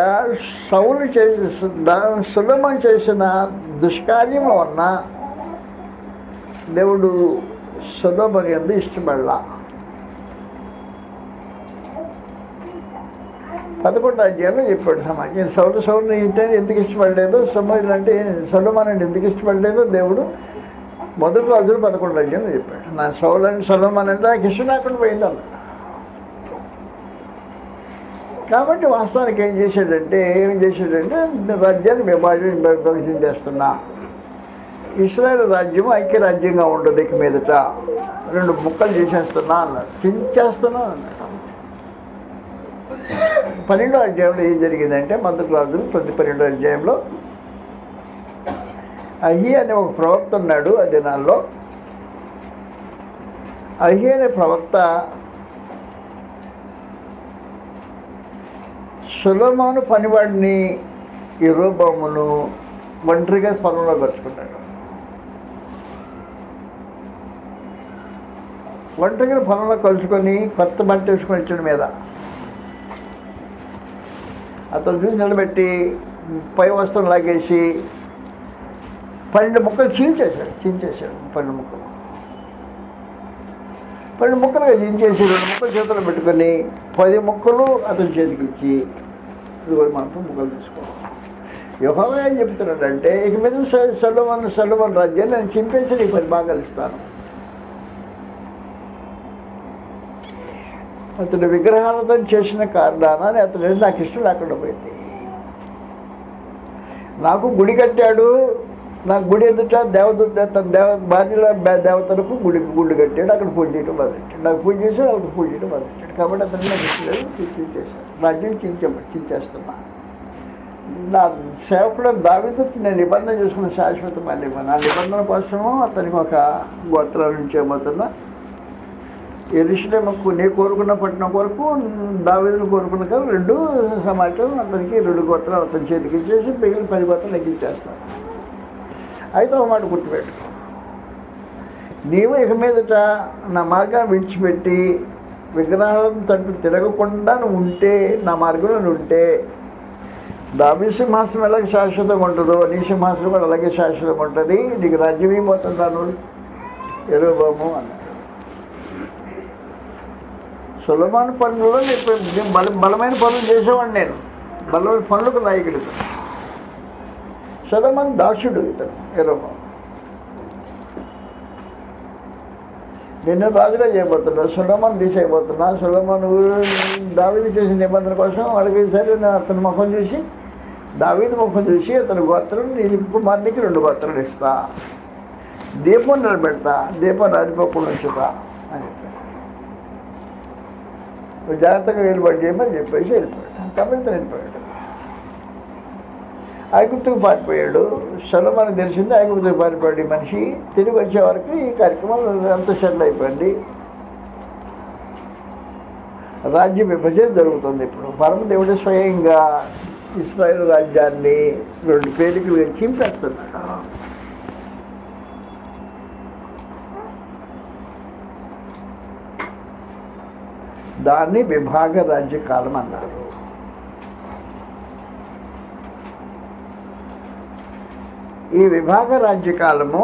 సౌలు చేసిన సులభం చేసిన దుష్కార్యం ఉన్న దేవుడు సులభం ఎందు ఇష్టపడలా. పదకొండు అధ్యాయంలో చెప్పాడు సమాజం. సౌలు సౌలు అంటే ఎందుకు ఇష్టపడలేదు? సమాజం అంటే సొలమాన్ ఎందుకు ఇష్టపడలేదు? దేవుడు మొదటి రోజులు పదకొండు అధ్యాయంలో చెప్పాడు. నా సౌలు అని సొలమాన్ అంటే నాకు ఇష్టం లేకుండా పోయింది కాబట్టి వాస్తవానికి ఏం చేశాడంటే ఏం చేశాడంటే రాజ్యాన్ని విభాజన విభజన చేస్తున్నా. ఇస్రాయల్ రాజ్యం ఐక్యరాజ్యంగా ఉండదు ఇక మీదట. రెండు ముక్కలు చేసేస్తున్నా అన్నాడు. చించేస్తున్నా అన్నాడు. పన్నెండో అధ్యాయంలో ఏం జరిగిందంటే మంత్రులు రాజులు ప్రతి పన్నెండో అధ్యాయంలో అహి అనే ఒక ప్రవక్త ఉన్నాడు ఆ దినాల్లో. అహి అనే ప్రవక్త సులమాను పనివాడిని ఇరోబామును ఒంటరిగా పొలంలో పరుచుకున్నాడు ఒంటరిగా పొలంలో కలుసుకొని కొత్త బట్ట వేసుకొని వచ్చాడు మీద. అతను చూసి నిలబెట్టి పై వస్త్రం లాగేసి పన్నెండు ముక్కలు చీల్చేశాడు చీల్చేశాడు పన్నెండు ముక్కలు. పన్నెండు ముక్కలుగా చించేసి రెండు ముక్కలు చేతులు పెట్టుకొని పది ముక్కలు అతని చేతికి ఇచ్చి ఇదిగో మాత్రం ముక్కలు తీసుకో. యుహోవా ఏం చెప్తున్నాడంటే ఇక మీద సల్లువన్ సొలవన్ రాజ్యాన్ని నేను చింపేసి నీకు పది భాగాలు ఇస్తాను. అతడు విగ్రహాలతో చేసిన కారణాన అతడు నాకు ఇష్టం లేకుండా పోయింది. నాకు గుడి కట్టాడు నాకు గుడి ఎదుట దేవత తన దేవ భార్యల దేవతలకు గుడి గుడి కట్టాడు అక్కడ పూజ చేయడం మొదలెట్టాడు నాకు పూజ చేశాడు అక్కడ పూజ చేయడం మొదలెట్టాడు కాబట్టి అతను నాకు ఇష్టం లేదు చించేశాడు రాజ్యం చించ చించేస్తున్నా. నా సేవకుడు దావితో నేను నిబంధన చేసుకున్న శాశ్వత మళ్ళీ. నా నిబంధన కోసము అతనికి ఒక గోత్రాల నుంచి ఏమవుతున్నా ఎరుషులేమకు నీ కోరుకున్న పట్టణం కొరకు దావేదులు కోరుకున్న రెండు సమాచారం అతనికి రెండు గోత్రాలు అతని చేతికి ఇచ్చేసి మిగిలిన పది గోత్రాలు ఎక్కించేస్తాను అయితే ఒక మాట గుర్తుపెట్టుకో. నీవు ఇక మీదట నా మార్గాన్ని విడిచిపెట్టి విగ్రహాలను తట్టు తిరగకుండా నువ్వు ఉంటే నా మార్గంలో ఉంటే దాబీ సింహాసనం ఎలాగ శాశ్వతంగా ఉంటుందో నీ సింహాసనం కూడా అలాగే శాశ్వతంగా ఉంటుంది నీకు రాజ్యం ఏమవుతుందాను ఎరుబాము అన్నాడు. సులభమైన పనులలో నేను బల బలమైన పనులు చేసేవాడిని నేను. బలమైన పనులకు నాయకుడు ఇతను. సులభన్ దాసుడు ఇతను ఎరుబాము నిన్ను రాజుగా చేయబోతున్నా సులభన్ తీసేయబోతున్నా సులభన్ దావీది చేసిన నిబంధన కోసం వాడికి సరే నేను అతని ముఖం చూసి దావీది ముఖం చూసి అతని గోత్రం నీ కుమారునికి రెండు గోత్రాలు ఇస్తా. దీపం నిలబెడతా దీపం రాలిపోకుండా ఉంచుతా అని చెప్పాడు నువ్వు జాగ్రత్తగా ఏర్పాటు చేయమని చెప్పేసి వెళ్ళిపోయాడు. తమిళతో వెళ్ళిపోయాడు. ఐగుప్తుకు పారిపోయాడు. సొలమానికి తెలిసింది ఐగుప్తుకు పారిపోయాడు ఈ మనిషి తిరిగి వచ్చే వరకు ఈ కార్యక్రమం అంత సెటిల్ అయిపోయింది. రాజ్య విభజన జరుగుతుంది ఇప్పుడు. పరమదేవుడు స్వయంగా ఇస్రాయేల్ రాజ్యాన్ని రెండు పేలికలుగా చింపేస్తున్నాడు. దాన్ని విభాగ రాజ్య కాలం అన్నారు. ఈ విభాగ రాజ్యకాలము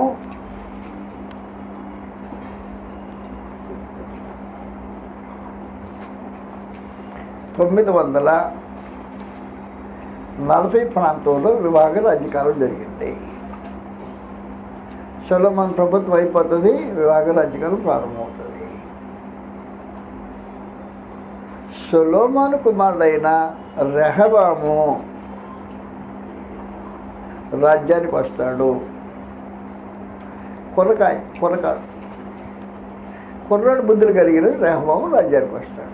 తొమ్మిది వందల నలభై ప్రాంతంలో విభాగ రాజ్యకాలం జరిగింది. సొలమన్ ప్రభుత్వం అయిపోతుంది విభాగ రాజ్యకాలం ప్రారంభం సొలోమాను కుమారుడైన రెహబాము రాజ్యానికి వస్తాడు. కొరకాయ కొరకాడు కుర్రాడు బుద్ధులు కలిగిన రెహబాము రాజ్యానికి వస్తాడు.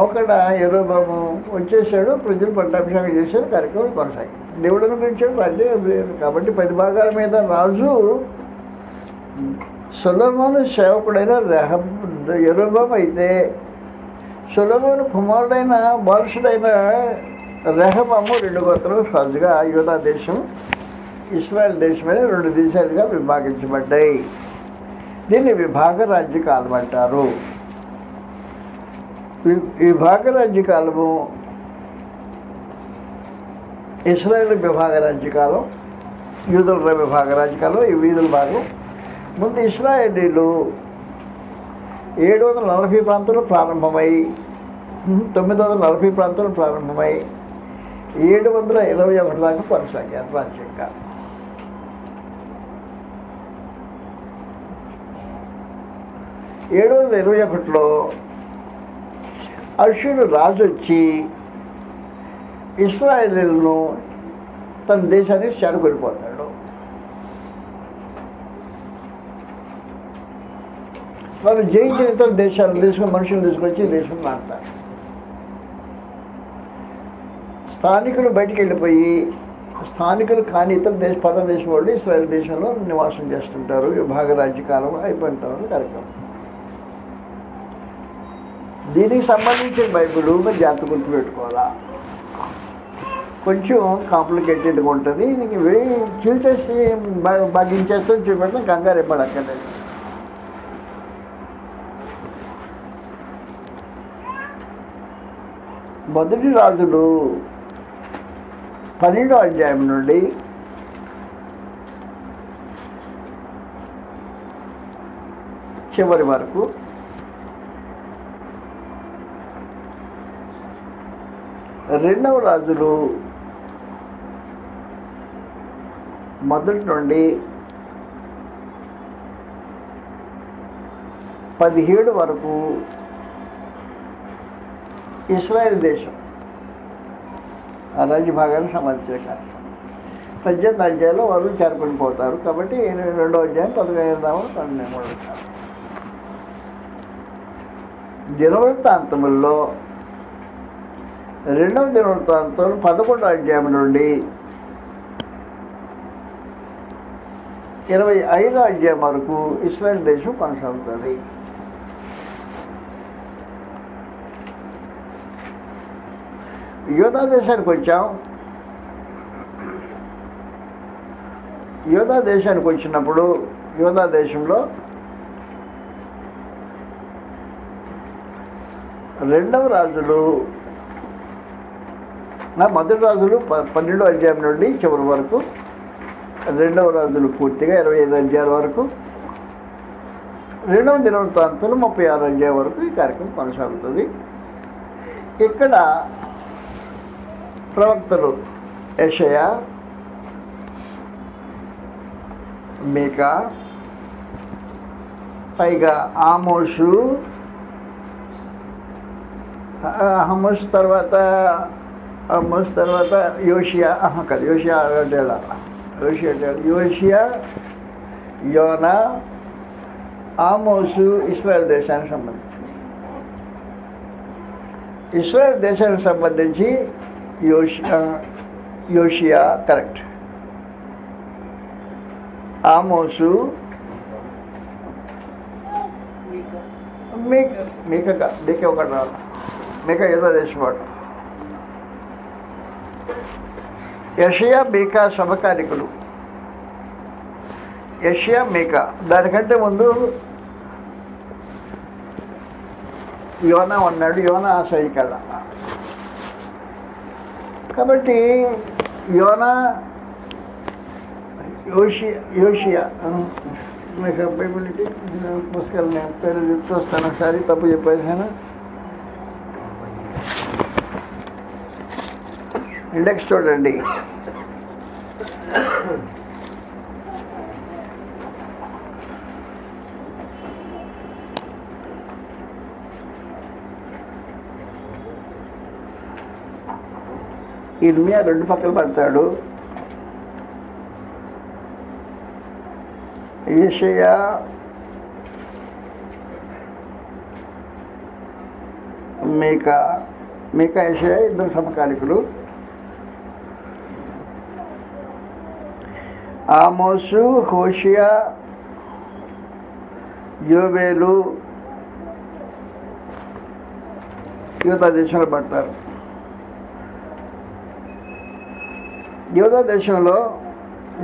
అక్కడ ఎరోబాము వచ్చేసాడు ప్రజలు పట్టాభిషేకం చేశారు కార్యక్రమం కొనసాగింది దేవుడు అనుగ్రహించాడు రాజ్యం కాబట్టి పది భాగాల మీద రాజు సులభను సేవకుడైన రెహబ్ ఎరోబాము అయితే సులభను కుమారుడైన బాలుషుడైన రెహబాము రెండు గోత్రం రాజుగా యూదా దేశం ఇస్రాయల్ దేశమైన రెండు దేశాలుగా విభాగించబడ్డాయి. దీన్ని విభాగ రాజ్యకాలం అంటారు విభాగ రాజ్యకాలము ఇస్రాయల్ రాజ్య కాలము ఇస్రాయేల్ విభాగ రాజ్యకాలం యూదుల విభాగ రాజ్యకాలం ఈ వీధుల భాగం ముందు ఇస్రాయేలీలు ఏడు వందల నలభై ప్రాంతంలో ప్రారంభమై తొమ్మిది వందల నలభై ప్రాంతంలో ప్రారంభమై ఏడు వందల ఇరవై ఒకటి దాకా కొనసాగారు రాజ్యంగా. ఏడు వందల ఇరవై ఒకటిలో అర్షుడు రాజు వచ్చి ఇస్రాయేలీలను తన దేశానికి చెడగొడిపోతాడు వాళ్ళు జయించిన ఇతర దేశాలను తీసుకుని మనుషులు తీసుకొచ్చి దేశం మారుతారు స్థానికులు బయటికి వెళ్ళిపోయి స్థానికులు కానీ ఇతర దేశ పద దేశం వాళ్ళు ఇస్రాయల్ దేశంలో నివాసం చేస్తుంటారు. విభాగ రాజ్యకాలం అయిపోయిన తర్వాత కార్యక్రమం. దీనికి సంబంధించిన బైబిల్ మరి జాగ్రత్త గుర్తు పెట్టుకోవాలా? కొంచెం కాంప్లికేటెడ్గా ఉంటుంది. నీకు ఇవి చీల్చేసి బాగించేస్తే చూపెడతాం కంగారు అక్కడ మొదటి రాజులు పన్నెండో అధ్యాయం నుండి చివరి వరకు రెండవ రాజులు మొదటి నుండి పదిహేడు వరకు ఇస్రాయల్ దేశం ఆ రాజ్య సంబంధించిన కార్యక్రమం పద్దెనిమిది అధ్యాయంలో వాళ్ళు చేరుకొని పోతారు కాబట్టి రెండో అధ్యాయం పదహైదు పన్నెండు మూడు దినవృత్తాంతముల్లో రెండవ దినవృత్తాంతం పదకొండో అధ్యాయం నుండి ఇరవై ఐదో అధ్యాయం వరకు ఇస్రాయల్ దేశం కొనసాగుతుంది యోధా దేశానికి వచ్చాం. యోధా దేశానికి వచ్చినప్పుడు యోధా దేశంలో రెండవ రాజులు నా మొదటి రాజులు ప- పన్నెండో అధ్యాయం నుండి చివరి వరకు రెండవ రాజులు పూర్తిగా ఇరవై ఐదు అధ్యాయాల వరకు రెండవ దినవృత్తాంతాలు ముప్పై ఆరు అధ్యాయం వరకు ఈ కార్యక్రమం కొనసాగుతుంది. ఇక్కడ ప్రవక్తలు యషయ మీకా పైగా ఆమోషు ఆ, హమోస్ తర్వాత హమోస్ తర్వాత యోషియా ఆహా, కాదు యోషియా అడ్డేళ యోషియా అడ్డేళ యోషియా యోనా ఆమోసు ఇస్రాయల్ దేశానికి సంబంధించి ఇస్రాయల్ దేశానికి సంబంధించి యోషియా యోషియా కరెక్ట్ ఆమోసు మీక మేక మీకే ఒకటి రాదు మీక ఏదో చేసేవాడు యషయా మేక సమకాలికులు యషయా మేక దానికంటే ముందు యోనా ఉన్నాడు యోనా సైకళ్ళ కాబట్టి యోనా యోషియా యోషియా నాకు బైబిల్ పుస్తకాలు నేను పేరు చూస్తాను ఒకసారి తప్పు చెప్పేసాను ఇండెక్స్ చూడండి. ఇర్మియా రెండు పక్కలు పడతాడు. ఏషయా మేక మేక ఏషయా ఇద్దరు సమకాలికులు. ఆమోసు హోషియా యోవేలు యువత దేశంలో పడతారు యోధా దేశంలో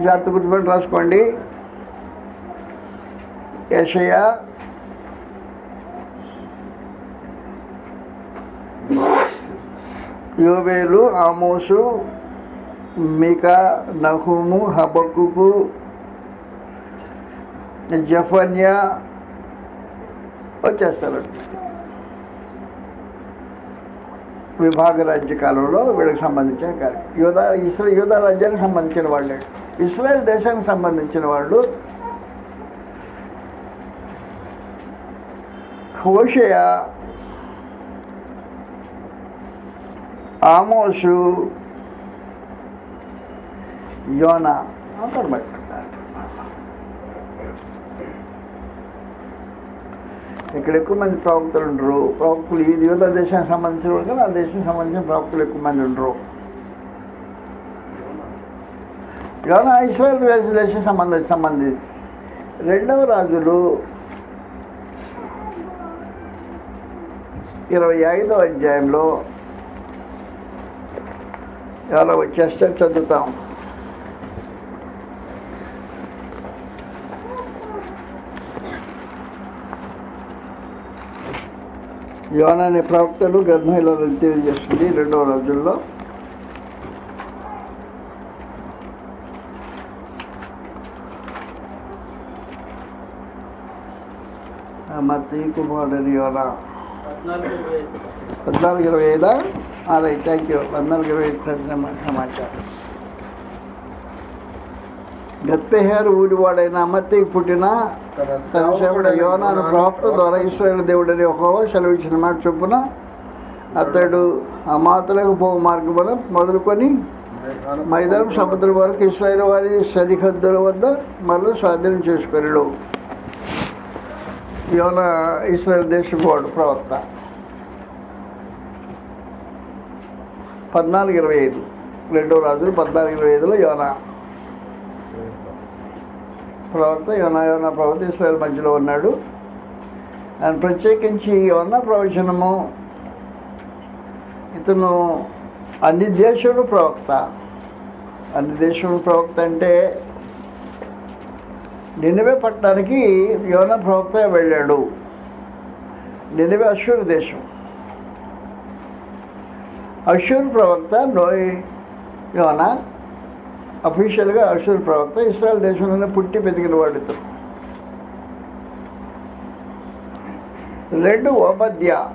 జాగ్రత్త గుర్తుపెట్టి రాసుకోండి. యషయా యోవేలు ఆమోసు మికా నహుము హబక్కుకు జఫన్యా వచ్చేస్తారు విభాగ రాజ్య కాలంలో వీళ్ళకి సంబంధించిన కార్యక్రమం యోధా ఇస్రా యోధా రాజ్యానికి సంబంధించిన వాళ్ళే. ఇస్రాయల్ దేశానికి సంబంధించిన వాళ్ళు హోషయ ఆమోసు యోనా అంటారు మరి. ఇక్కడ ఎక్కువ మంది ప్రవక్తలు ఉండరు ప్రవక్తలు ఈ యువత దేశానికి సంబంధించిన వాళ్ళు కదా ఆ దేశానికి సంబంధించిన ప్రవక్తలు ఎక్కువ మంది ఉండరు యోనా ఇస్రాయల్ దేశ దేశం సంబంధించి సంబంధించి రెండవ రాజులు ఇరవై ఐదో అధ్యాయంలో ఎలా వచ్చేస్తే చదువుతాం. యోనాని ప్రవక్తలు గ్రంథంలో తెలియజేస్తుంది రెండవ రోజుల్లో. మత్తయి కుమారుడు యోనా. పద్నాలుగు ఇరవై ఐదా? Right thank you. పద్నాలుగు ఇరవై ఐదు సమాచారం. గత్తెహేరు ఊరివాడైన అమ్మత్తయ్య పుట్టిన యోనాను ప్రవక్త ద్వారా ఇస్రాయేల్ దేవుడని ఒక సెలవిచ్చిన మాట చొప్పున అతడు ఆ మాతలకు పోవు మార్గమున మొదలుకొని మైదానం సముద్రం వరకు ఇస్రాయేల్ వారి సరిహద్దుల వద్ద మళ్ళీ స్వాధీనం చేసుకున్నాడు యోన ఇస్రాయేల్ దేశపోడు ప్రవక్త. పద్నాలుగు ఇరవై ఐదు. రెండో రాజులు పద్నాలుగు ఇరవై ఐదులో యోన. ప్రవక్త యోనా యోన ప్రవక్త ఇస్రాయేల్ మధ్యలో ఉన్నాడు. ఆయన ప్రత్యేకించి యోన ప్రవచనము ఇతను అన్ని దేశంలో ప్రవక్త. అన్ని దేశంలో ప్రవక్త అంటే నినవే పట్టడానికి యోన ప్రవక్త వెళ్ళాడు. నినివే అశ్వర్ దేశం. అశ్వర్ ప్రవక్త నోయ్ యోన అఫీషియల్గా అర్షుల్ ప్రవక్త ఇస్రాయల్ దేశంలోనే పుట్టి పెతికిన వాడు ఇతను. రెండు ఓబద్య.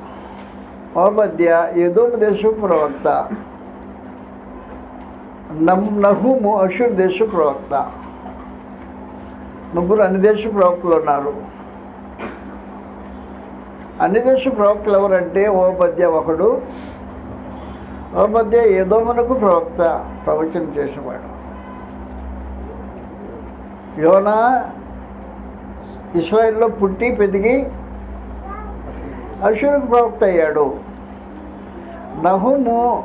ఓబద్య ఎదోము దేశం ప్రవక్త. నమ్ నహుము అషుర్ దేశ ప్రవక్త. ముగ్గురు అన్ని దేశ ప్రవక్తలు ఉన్నారు. అన్ని దేశ ప్రవక్తలు ఎవరంటే ఓబద్య ఒకడు. ఓబద్య ఏదోమునకు ప్రవక్త ప్రవచనం చేసేవాడు. యోనా ఇస్రాయిల్లో పుట్టి పెరిగి అషురుకు ప్రవక్త అయ్యాడు. నహుము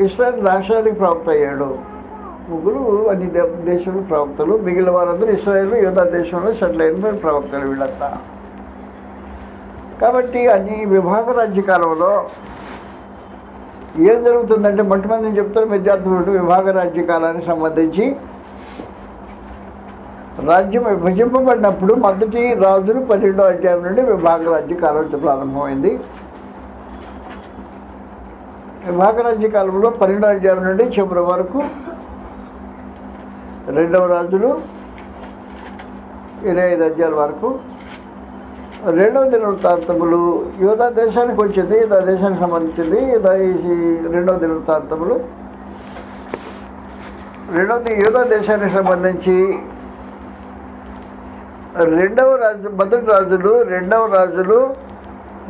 ఇస్రాయల్ రాష్ట్రానికి ప్రవక్త అయ్యాడు. ముగ్గురు అన్ని దే- దేశంలో ప్రవక్తలు మిగిలిన వారందరూ ఇస్రాయేల్ యోధా దేశంలో సెటిల్ అయిన ప్రవక్తలు వీళ్ళంతా. కాబట్టి అన్ని విభాగ రాజ్య కాలంలో ఏం జరుగుతుందంటే మొట్టమొదటి చెప్తారు విద్యార్థులు విభాగ రాజ్య కాలానికి సంబంధించి రాజ్యం విభజింపబడినప్పుడు మొదటి రాజులు పన్నెండో అధ్యాయం నుండి విభాగరాజ్య కాలం ప్రారంభమైంది. విభాగరాజ్య కాలంలో పన్నెండో అధ్యాయం నుండి చివరి వరకు రెండవ రాజులు ఇరవై ఐదు అధ్యాయుల వరకు. రెండవ దినవృత్తాంతములు యోధా దేశానికి వచ్చింది యోధా దేశానికి సంబంధించింది. యోధా ఈ రెండవ దినవృత్తాంతములు రెండవది యోధా దేశానికి సంబంధించి రెండవ రాజు మొదటి రాజులు రెండవ రాజులు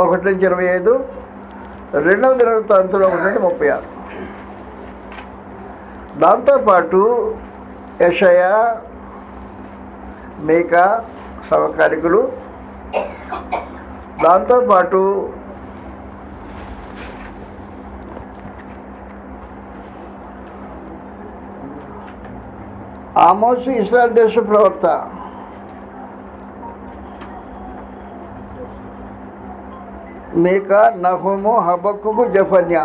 ఒకటి నుంచి ఇరవై ఐదు రెండవ దినవృత్తాంతంలో ఒకటి నుండి ముప్పై ఆరు. దాంతోపాటు యషయ మేక సమకాలికులు. దాంతోపాటు ఆమోసు ఇస్రాయల్ దేశ ప్రవక్త. మేక నహుము హబక్కుకు జఫన్యా.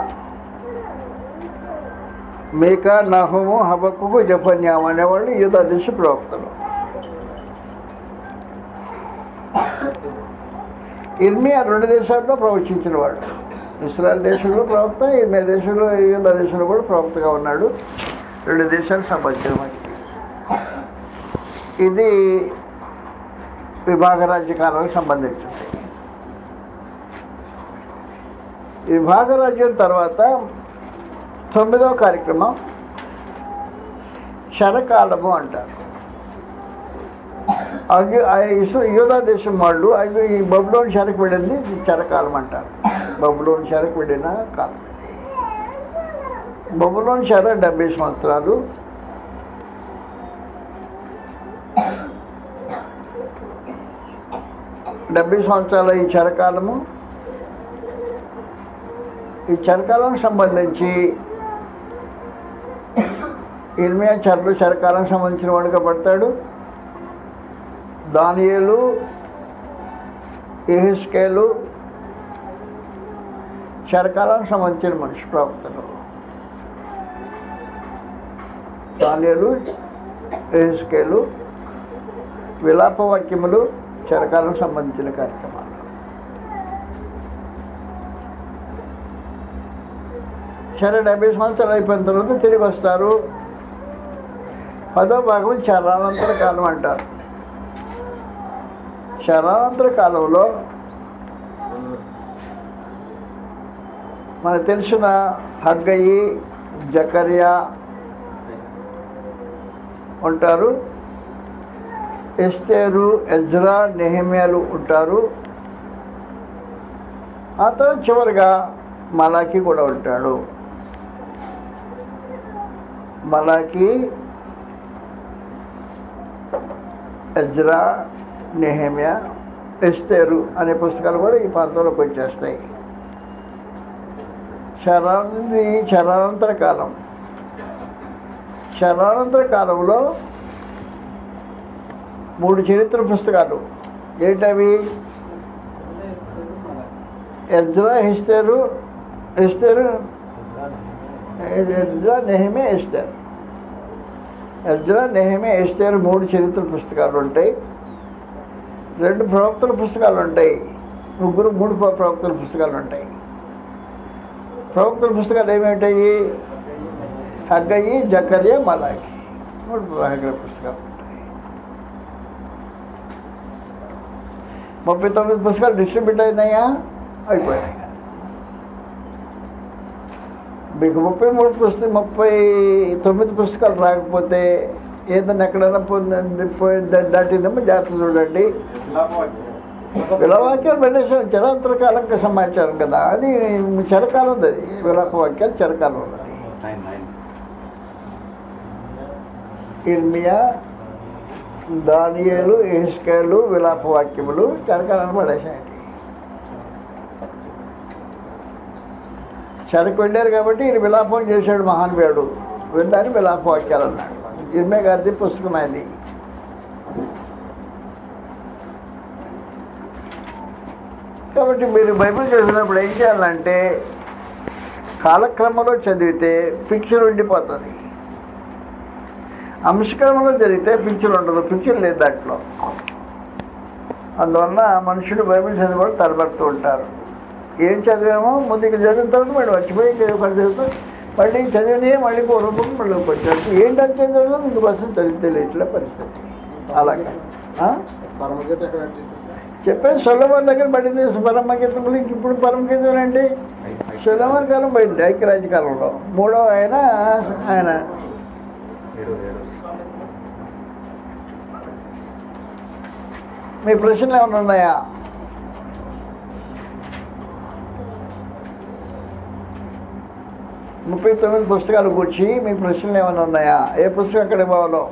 మేక నహుము హబక్కుకు జఫన్యా అనేవాళ్ళు యూదా దేశ ప్రవక్తలు. ఇర్మియా రెండు దేశాల్లో ప్రవచించిన వాడు. ఇస్రాయల్ దేశంలో ప్రవక్త ఇర్మియా దేశంలో యూదా దేశంలో కూడా ప్రవక్తగా ఉన్నాడు. రెండు దేశాలు సంబంధించిన ఇది విభాగ రాజ్యకాలకు కాలానికి సంబంధించింది. ఈ భాగరాజ్యం తర్వాత తొమ్మిదవ కార్యక్రమం శరకాలము అంటారు. అది యోధా దేశం వాళ్ళు అవి ఈ బబులోని శరకు వెళ్ళింది ఇది శరకాలం అంటారు. బబులోని శరకు వెళ్ళిన కాలం. బబులోని శర డెబ్బై సంవత్సరాలు. డెబ్బై సంవత్సరాల ఈ శరకాలము ఈ చరకాలం సంబంధించి ఇర్మియా చరలు చరకాలం సంబంధించిన వాడుగా పడతాడు. దానియలు ఎహిస్కేలు చరకాలం సంబంధించిన మనిషి ప్రవక్తలు దానియలు ఎహిస్కేలు విలాప వాక్యములు చరకాలకు సంబంధించిన కార్యక్రమాలు. సరే డెబ్బై సంవత్సరాలు అయిపోయిన తర్వాత తిరిగి వస్తారు. పదో భాగం చరానంతర కాలం అంటారు. చరానంతర కాలంలో మనకు తెలిసిన హగ్గయి జకర్యా ఉంటారు. ఎస్తేరు ఎజ్రా నెహమ్యాలు ఉంటారు. ఆ తర్వాత చివరిగా మలాకి కూడా ఉంటాడు. మనకి ఎజ్రా నెహమ్యా ఎస్తేరు అనే పుస్తకాలు కూడా ఈ ప్రాంతంలోకి వచ్చేస్తాయి. శరణి శరానంతర కాలం. శరానంతర కాలంలో మూడు చరిత్ర పుస్తకాలు. ఏంటవి? ఎజ్రా హిస్టరు హిస్టరు నెహమే ఎస్టర్ ఎజ్రా నెహమే ఎస్టర్ మూడు చరిత్ర పుస్తకాలు ఉంటాయి రెండు ప్రవక్తల పుస్తకాలు ఉంటాయి ముగ్గురు మూడు ప్ర- ప్రవక్తల పుస్తకాలు ఉంటాయి ప్రవక్తల పుస్తకాలు ఏమేంటాయి హగ్గయి జకర్య మలాకి మూడు ప్రవక్తల పుస్తకాలు ఉంటాయి ముప్పై తొమ్మిది పుస్తకాలు డిస్ట్రిబ్యూట్ అయినాయా అయిపోయాయి మీకు ముప్పై మూడు పుస్తకం ముప్పై తొమ్మిది పుస్తకాలు రాకపోతే ఏదైనా ఎక్కడైనా పొందండి పోయి దా- దాటిందేమో జాగ్రత్త చూడండి. విలవాక్యాలు పెట్టేసాం చరాంతరకాలంకి సమాచారం కదా. అది చరకాలం ఉంది అది. విలాప వాక్యాలు చరకాలం. ఉంది ఇర్మియా దానియలు ఇస్కాయలు విలాప వాక్యములు చరకాలను పడేసాయండి చెరకు వెళ్ళారు కాబట్టి ఈయన విలాపం చేశాడు మహానుభావుడు. విన్నాని విలాప వాక్యాలు అన్నాడు ఇర్మే గారిది పుస్తకం అది కాబట్టి మీరు బైబిల్ చదివినప్పుడు ఏం చేయాలంటే కాలక్రమంలో చదివితే పిక్చర్ ఉండిపోతుంది అంశక్రమంలో జరిగితే పిక్చర్ ఉండదు. పిక్చర్ లేదు దాంట్లో. అందువలన మనుషులు బైబిల్ చదివి కూడా తరబడుతూ ఉంటారు. ఏం చదివామో ముందు ఇక్కడ చదివిన తర్వాత మళ్ళీ ఇంకా ఒకటి చదువుతూ మళ్ళీ చదివినే మళ్ళీ పూర్వపం మళ్ళీ వచ్చారు ఏంటంటే చదివామో ఇందుకోసం చదివి తెలియట్లే పరిస్థితి. అలాగే? చెప్పాను సొల్లవారి దగ్గర పడింది. పరమగీతములు ఇంక ఇప్పుడు పరమగీతం ఏంటి? సొల్లవారి కాలం పోయింది ఐక్యరాజ్య కాలంలో మూడో ఆయన ఆయన. మీ ప్రశ్నలు ఏమైనా ఉన్నాయా? ముప్పై తొమ్మిది పుస్తకాలు కూర్చి మీ ప్రశ్నలు ఏమైనా ఉన్నాయా? ఏ పుస్తకం ఎక్కడ ఇవ్వాలో?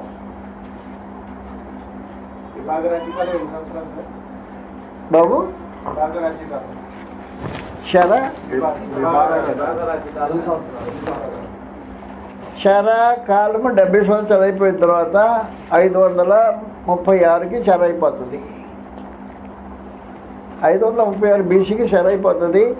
బాబు. శర. శర కాలము డెబ్బై సంవత్సరాలు అయిపోయిన తర్వాత ఐదు వందల ముప్పై ఆరుకి శర అయిపోతుంది. ఐదు వందల ముప్పై ఆరు బీసీకి శర అయిపోతుంది.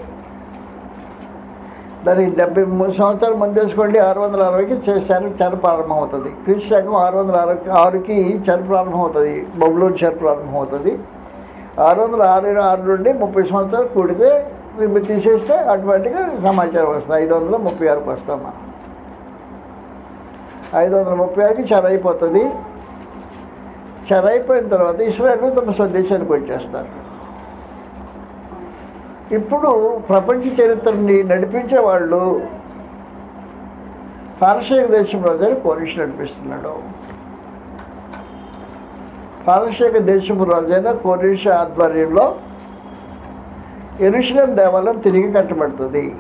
సరే డెబ్బై మూడు సంవత్సరాలు ముందేసుకోండి ఆరు వందల అరవైకి చే- శర ప్రారంభం అవుతుంది క్రీస్తు శకం ఆరు వందల అరవై ఆరుకి చెర ప్రారంభం అవుతుంది బబులోని చెర ప్రారంభం అవుతుంది ఆరు వందల ఆరు ఆరు నుండి ముప్పై సంవత్సరాలు కూడితే మేము తీసేస్తే ఆటోమేటిక్గా సమాచారం వస్తుంది. ఐదు వందల ముప్పై ఆరుకు వస్తాం మనం ఐదు వందల ముప్పై ఆరుకి చెర అయిపోతుంది చెర అయిపోయిన తర్వాత ఇస్రాయల్ తమ స్వదేశానికి వచ్చేస్తారు. ఇప్పుడు ప్రపంచ చరిత్రని నడిపించే వాళ్ళు పారసీక దేశంలో దగ్గర కోరిష్ నడిపిస్తున్నాడు. పారసీక దేశపు రాజైన కోరిష ఆధ్వర్యంలో ఎరుషులం దేవాలయం తిరిగి కట్టబడుతుంది.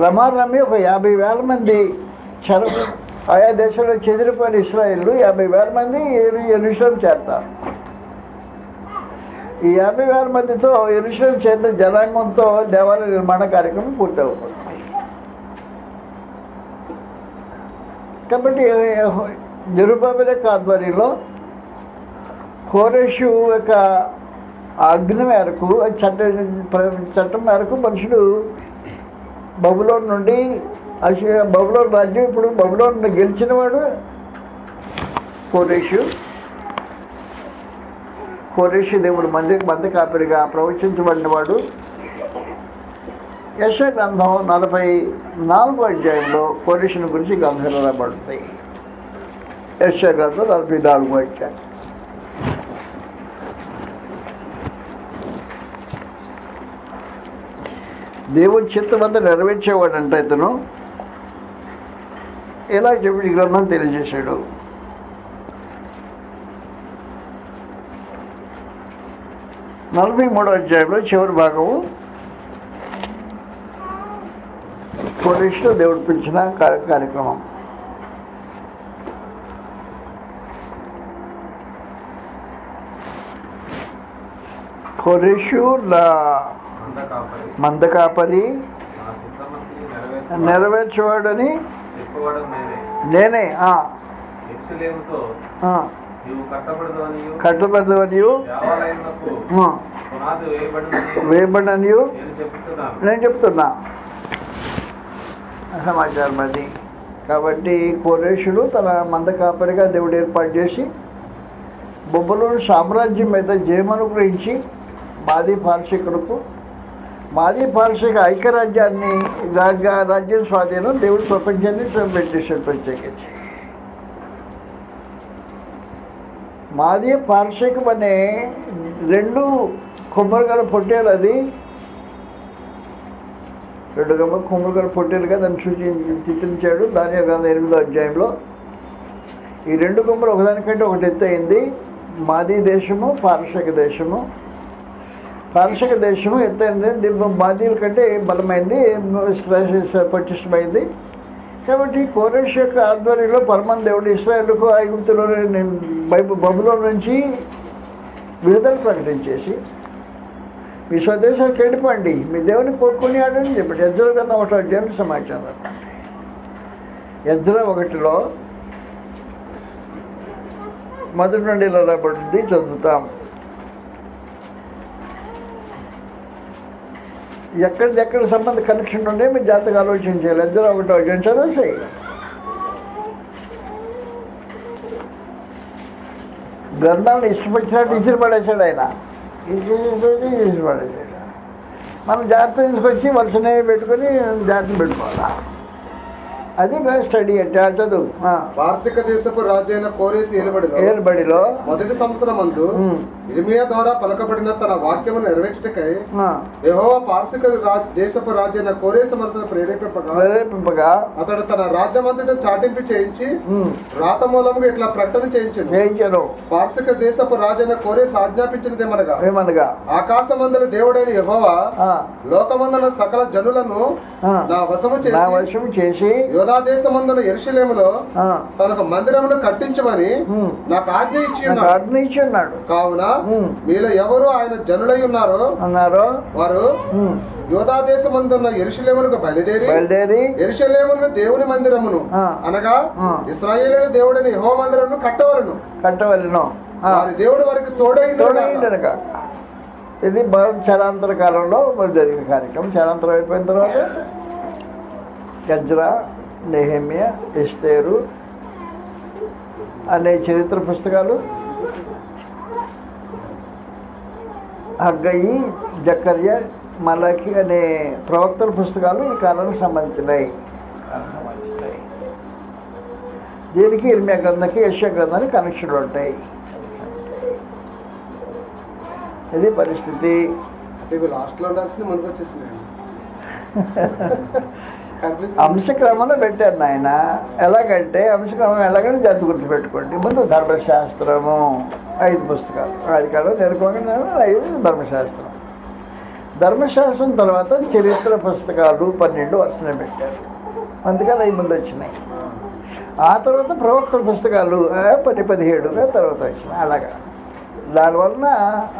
రమారమి ఒక యాభై వేల మంది చర ఆయా దేశంలో చెదిరిపోయిన ఇస్రాయిల్ యాభై వేల మంది ఎరు- ఎరుషులం చేస్తారు ఈ యాభై వేల మందితో ఎరుషులం చేత జనాంగంతో దేవాలయ నిర్మాణ కార్యక్రమం పూర్తవుతుంది. కాబట్టి జరుబాబుల యొక్క ఆధ్వర్యంలో కోరేషు యొక్క ఆజ్ఞ మేరకు చట్ట చట్టం మేరకు మనుషులు బబులోన్ నుండి బబులోన్ రాజ్యం ఇప్పుడు బబులోన్ గెలిచిన వాడు కోరేషు. కోరేషి దేవుడు మంది మంది కాపిరిగా ప్రవచించబడిన వాడు. యశ గ్రంథం నలభై నాలుగో అధ్యాయంలో కోరేషిని గురించి గంభీరపడుతాయి యశ గ్రంథం నలభై నాలుగో అధ్యాయం. దేవుని చిత్తం అంతా నెరవేర్చేవాడంట ఇతను. ఇలా చెప్పి గ్రంథం తెలియజేశాడు? నలభై మూడో అధ్యాయంలో చివరి భాగము. పోలీసులో దేవుడు పిలిచిన కార్య- కార్యక్రమం. కొరేషు లా అంత కాపరి మంద కాపరి నా చిత్తమంతి నెరవేర్చు నెరవేర్చేవాడని నేనే కట్టబడదనియు వేయబడనియు నేను చెప్తున్నా. సమాచారం అది. కాబట్టి కోరేషుడు తన మంద కాపరిగా దేవుడు ఏర్పాటు చేసి బొబ్బలోని సామ్రాజ్యం మీద జయమనుగ్రహించి మాది పార్షికులకు మాది పార్షిక ఐక్యరాజ్యాన్ని రాజ్య రాజ్యం స్వాధీనం దేవుడు ప్రపంచాన్ని పెట్టేశాడు ప్రత్యేకించి. మాది పార్షికం అనే రెండు కొబ్బరిగల పొట్టేలు అది. రెండు గమ్మ కొమ్మరిగల పొట్టేలుగా దాన్ని సూచించి చిత్రించాడు దాని గ్రంథం ఎనిమిదో అధ్యాయంలో. ఈ రెండు కొమ్మలు ఒకదానికంటే ఒకటి ఎత్తయింది మాది దేశము పార్షిక దేశము. పార్షిక దేశము ఎత్తైంది దీని మాదీల కంటే బలమైంది. పటిష్టమైంది. కాబట్టి కోరేష్ యొక్క ఆధ్వర్యంలో పరమన్ దేవుడు ఇస్రాయేల్కు ఐగుప్తులో బైబు బబులో నుంచి విడుదల ప్రకటించేసి మీ స్వదేశానికి వెళ్ళిపోండి మీ దేవుని కోరుకుని ఆడని చెప్పాడు ఎద్దుల కదా ఒకటి అధ్యాయం సమాచారం. ఎద్దుల ఒకటిలో మొదటి నుండి ఇలా రాబడింది చదువుతాం. ఎక్కడిది ఎక్కడ సంబంధ కనెక్షన్ ఉండే మీరు జాతకు ఆలోచన చేయాలి. ఎద్దుల ఒకటో అధ్యాయం చదవండి గ్రంథాలను ఇష్టపడినట్టు ఇసిరి పడేశాడు ఆయన. ఇసిరి ఇసిరి పడేశాడు. మనం జాగ్రత్త తీసుకొచ్చి వరుసనే పెట్టుకొని జాగ్రత్త పెట్టుకోవాలా? అది స్టడీ అంటే ఆ చదువు. వార్షిక దేశపు రాజైన కోరేసి ఏలుబడిలో ఏలుబడిలో మొదటి సంవత్సరం అందు ఇర్మియా ద్వారా పలకబడిన తన వాక్యము నెరవేర్చుటకై యెహోవా పార్శిక రాజ్- దేశపు రాజైన కోరేస మనసును ప్రేరేపింపగా ప్రేరేపింపగా అతడు తన రాజ్యమంతటా చాటింపు చేయించి రాత మూలముగా ఇట్లా ప్రకటన జయించను పార్శిక దేశపు రాజైన కోరేసి ఆజ్ఞాపించినదేమనగా ఏమనగా? ఆకాశమందుల దేవుడైన యెహోవా లోకమందుల సకల జనులను నా వశము చేసి వశం చేసి యోధా దేశమందుల ఎరుషలేములో ఆ, తనకు మందిరమును కట్టించమని నాకు ఆజ్ఞ ఇచ్చి ఆజ్ఞ ఇచ్చి ఉన్నాడు. కావున మీలో ఎవరు ఆయన జనులై ఉన్నారో అన్నారు? వారు యోధా దేశమందున్న ఎరుషలేమునకు బయలుదేరి బయలుదేరి ఎరుషలేమును దేవుని మందిరమును. అనగా. ఇస్రాయేలు దేవుడిని యెహోవా మందిరమును కట్టవలను. కట్టవలను. వారి దేవుడు వారికి తోడై తోడైండను కాక ఇది భారత చరాంతర కాలంలో జరిగిన కార్యక్రమం. చరాంతరం అయిపోయిన తర్వాత గజ్రా నెహమ్య ఎస్తేరు అనే చరిత్ర పుస్తకాలు హగ్గయి జకర్య మలకి అనే ప్రవక్తల పుస్తకాలు ఈ కాలానికి సంబంధించినాయి. సంబంధించినాయి దీనికి ఇర్మియా గ్రంథానికి యశ్య గ్రంథానికి కనెక్షన్లు ఉంటాయి. ఇది పరిస్థితి. ఇవి లాస్ట్లో ఉండాల్సింది మనకు వచ్చేసినాయి అంశక్రమంలో పెట్టారు నాయన. ఎలాగంటే అంశక్రమం ఎలాగంటే జాతి గుర్తుపెట్టుకోండి ముందు ధర్మశాస్త్రము ఐదు పుస్తకాలు. అది కాదు నేర్కోకుండా ఐదు ధర్మశాస్త్రం. ధర్మశాస్త్రం తర్వాత చరిత్ర పుస్తకాలు పన్నెండు వర్షనే పెట్టారు. అందుకని అవి ముందు వచ్చినాయి. ఆ తర్వాత ప్రవక్త పుస్తకాలు పది పదిహేడు తర్వాత వచ్చినాయి. అలాగా. దానివలన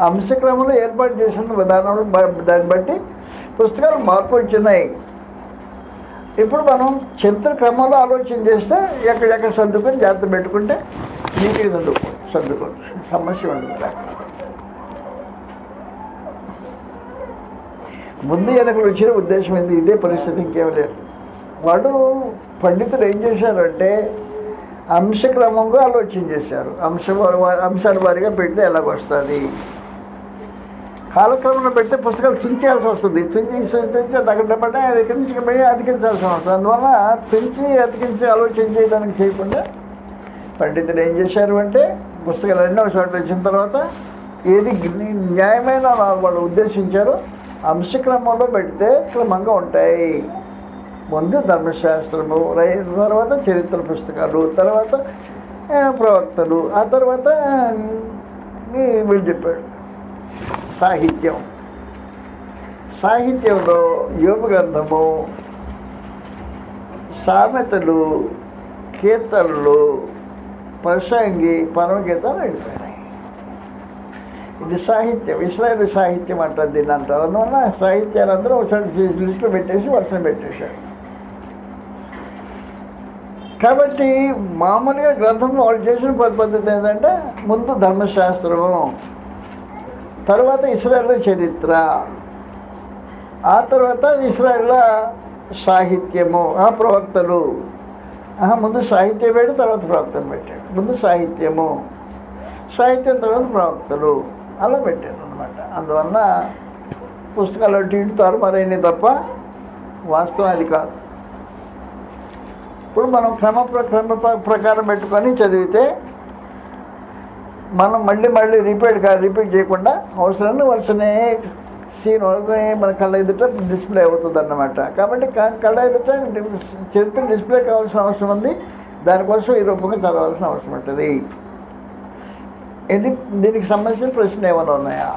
అంశక్రమంలో ఏర్పాటు చేసిన విధానంలో దాన్ని బట్టి పుస్తకాలు మార్పు వచ్చినాయి. ఇప్పుడు మనం చరిత్ర క్రమంలో ఆలోచన చేస్తే ఎక్కడెక్కడ సర్దుకొని జాగ్రత్త పెట్టుకుంటే నీట్గా చదువుకో సర్దుకోండి సమస్య ఉండదు ముందు వెనకలు వచ్చిన ఉద్దేశం ఏంది? ఇదే పరిస్థితి ఇంకేం లేదు. వాడు పండితులు ఏం చేశారంటే అంశక్రమంగా ఆలోచన చేశారు. అంశ అంశాల వారిగా పెడితే ఎలాగొస్తుంది? కాలక్రమంలో పెడితే పుస్తకాలు తుంచేయాల్సి వస్తుంది. తుంచి తుంచి అది ఇక్కడి నుంచి పోయి అతికించాల్సి వస్తుంది. అందువల్ల తుంచి అతికించి ఆలోచన చేయడానికి చేయకుండా పండితులు ఏం చేశారు అంటే పుస్తకాలు అన్నీ ఒక చోట వచ్చిన తర్వాత ఏది న్యాయమైన వాళ్ళు ఉద్దేశించారో అంశక్రమంలో పెడితే క్రమంగా ఉంటాయి. ముందు ధర్మశాస్త్రము తర్వాత చరిత్ర పుస్తకాలు తర్వాత ప్రవక్తలు ఆ తర్వాత వీళ్ళు చెప్పాడు సాహిత్యం. సాహిత్యంలో యోగ గ్రంథము సామెతలు కీర్తనలు ప్రసంగి పరమగీతాలు వెళ్ళిపోయినాయి. ఇది సాహిత్యం. ఇస్రాయల్ సాహిత్యం అంటారు దీన్ని అంటారు. అందువల్ల సాహిత్యాలు అందరూ ఒకసారి లిస్టులో పెట్టేసి వర్షం పెట్టేశారు. కాబట్టి మామూలుగా గ్రంథంలో వాళ్ళు చేసిన పద్ధతి ఏంటంటే ముందు ధర్మశాస్త్రము తర్వాత ఇస్రాయల్ చరిత్ర. ఆ తర్వాత ఇస్రాయల్ సాహిత్యము ఆ ప్రవక్తలు. ఆహా, ముందు సాహిత్యం పెట్టి తర్వాత ప్రవక్తలు పెట్టాడు. ముందు సాహిత్యము. సాహిత్యం తర్వాత ప్రవక్తలు. అలా పెట్టాడు అనమాట అందువల్ల పుస్తకాలు అటు ఇటు తారుమారైనవి తప్ప వాస్తవం అది కాదు. ఇప్పుడు మనం క్రమ ప్ర- క్రమ ప్రకారం పెట్టుకొని చదివితే మనం మళ్ళీ మళ్ళీ రిపీట్ కా రిపీట్ చేయకుండా అవసరాన్ని వరుసనే సీన్ మన కళ్ళ ఎదుట డిస్ప్లే అవుతుంది అన్నమాట కాబట్టి కళ్ళ ఎదుట చరిత్ర డిస్ప్లే కావాల్సిన అవసరం ఉంది. దానికోసం ఈ రూపంగా చదవాల్సిన అవసరం ఉంటుంది. ఇది దీనికి సంబంధించిన ప్రశ్న ఏమైనా ఉన్నాయా?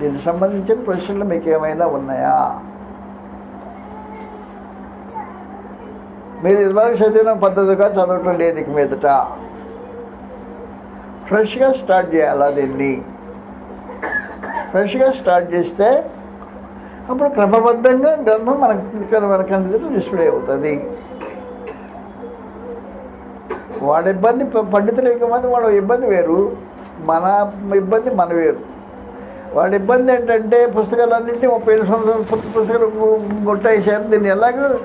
దీనికి సంబంధించిన ప్రశ్నలు మీకు ఏమైనా ఉన్నాయా? మీరు ఇదివరకు చదివిన పద్ధతిగా చదవటం లేదు ఇక మీదట. ఫ్రెష్గా స్టార్ట్ చేయాలా దీన్ని? ఫ్రెష్గా స్టార్ట్ చేస్తే అప్పుడు క్రమబద్ధంగా గ్రంథం మనకు మనకు అందులో డిస్ప్లే అవుతుంది. వాడి ఇబ్బంది ప- పండితులు ఎక్కువ వాడు ఇబ్బంది వేరు. మన ఇబ్బంది మన వేరు. వాడి ఇబ్బంది ఏంటంటే పుస్తకాలన్నింటినీ ముప్పై ఒక సంవత్సరాల పుస్తకాలు కొట్టేసారు దీన్ని ఎలాగో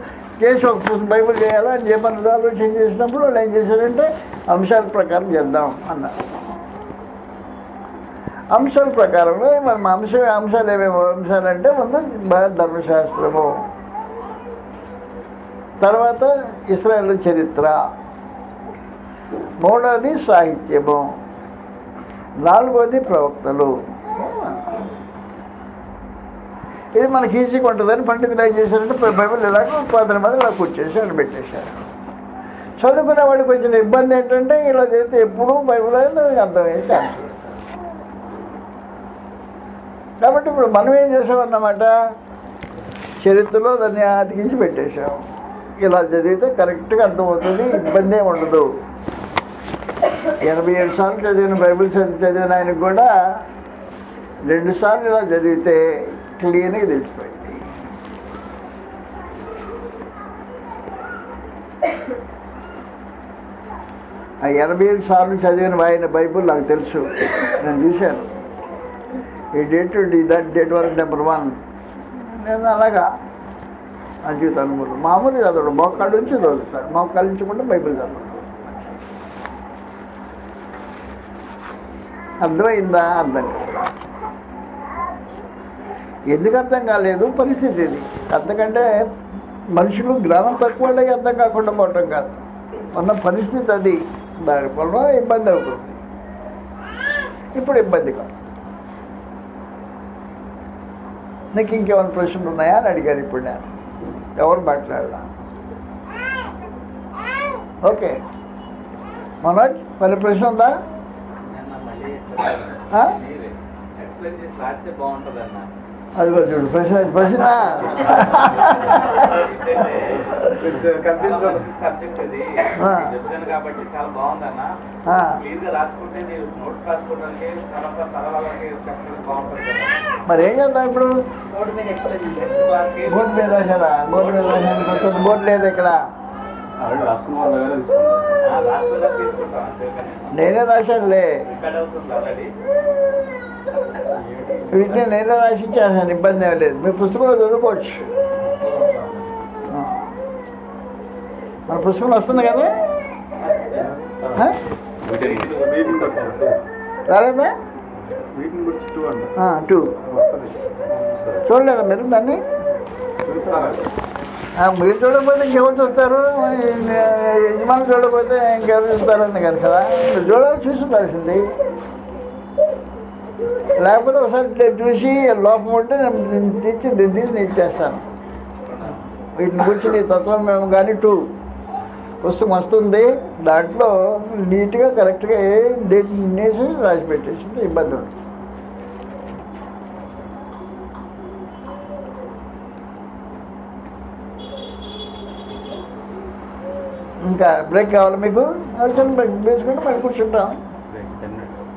చేసి ఒక పుస్తకం బైబిల్ చేయాలా? అని చెప్పని ఆలోచన చేసినప్పుడు వాళ్ళు ఏం చేశారంటే అంశాల ప్రకారం చేద్దాం అన్నారు. అంశాల ప్రకారంగా మనం అంశ అంశాలు ఏమేమి? అంశాలు అంటే ముందు ధర్మశాస్త్రము. తర్వాత ఇస్రాయేల్ చరిత్ర. మూడవది సాహిత్యము. నాలుగవది ప్రవక్తలు. ఇది మనకి ఈజీగా ఉంటుందని పండితులు ఏం చేశారంటే బైబిల్ ఇలాగ పది మంది ఇలా కూర్చేసి అని పెట్టేశారు. చదువుకునే వాడికి వచ్చిన ఇబ్బంది ఏంటంటే ఇలా చేస్తే ఎప్పుడూ బైబిల్ అనేది అర్థమయ్యే ఛాన్స్ కాబట్టి ఇప్పుడు మనం ఏం చేసామన్నమాట చరిత్రలో దాన్ని అతికించి పెట్టేశాం. ఇలా చదివితే కరెక్ట్గా అర్థమవుతుంది ఇబ్బంది ఏమి ఉండదు. ఎనభై ఏడు సార్లు చదివిన బైబిల్ చదివి చదివిన ఆయనకు కూడా రెండు సార్లు ఇలా చదివితే క్లీన్గా తెలిసిపోయింది. ఆ ఎనభై ఏడు సార్లు చదివిన ఆయన బైబిల్ నాకు తెలుసు. నేను చూశాను. ఈ డేట్ ఈ దట్ డేట్ వరకు నెంబర్ వన్. నేను అలాగా నా జీవితాన్ని మామూలు చదవడు మోకాళ్ళ నుంచి చదువుతాడు మోకాళ్ళ నుంచి కూడా బైబిల్ చదవడు అర్థమైందా? అర్థం కాదు ఎందుకు అర్థం కాలేదు? పరిస్థితి ఇది. అంతకంటే మనుషులు జ్ఞానం తక్కువ వాళ్ళకి అర్థం కాకుండా పోవటం కాదు. ఉన్న పరిస్థితి అది. దాని వల్ల ఇబ్బంది అవుతుంది. ఇప్పుడు ఇబ్బంది కాదు. నీకు ఇంకేమైనా ప్రశ్నలు ఉన్నాయా అని అడిగారు ఇప్పుడు నేను. ఎవరు మాట్లాడలా? ఓకే. మనోజ్ మళ్ళీ ప్రశ్న ఉందా? మీరే బాగుంటుంది అన్న అదిగో చూడు ప్రశ్న ప్రశ్న అది. మరి ఏం చేద్దాం ఇప్పుడు? బోర్డు మీద రాశారా? బోర్డు మీద రాశాను కొంచెం బోర్డు లేదు ఇక్కడ. నేనే రాశానులే. వీటిని నేను రాసి ఇచ్చేసాను ఇబ్బంది ఏం లేదు. మీ పుస్తకంలో చదువుకోవచ్చు. మన పుస్తకం వస్తుంది కదా? రాలేదా? టూ చూడలేదా మీరు దాన్ని? మీరు చూడకపోతే ఇంకెవరు చూస్తారు? యజమాని చూడకపోతే ఇంకెవరు చూస్తారని కాదు కదా. మీరు చూడాలి చూసి ఉండాల్సింది లేకపోతే ఒకసారి చూసి లోపం ఉంటే నేను తెచ్చి దీన్ని తీసి నేను ఇచ్చేస్తాను. వీటిని గురించి నీ తత్వం మేము కానీ టూ. పుస్తకం వస్తుంది దాంట్లో నీట్గా కరెక్ట్గా ఏ డేట్ నేసి రాసి పెట్టేసింటే ఇబ్బంది ఉంటుంది ఇంకా బ్రేక్ కావాలి మీకు? అవసరం బ్రేక్ తీసుకుంటే మళ్ళీ కూర్చుంటాం.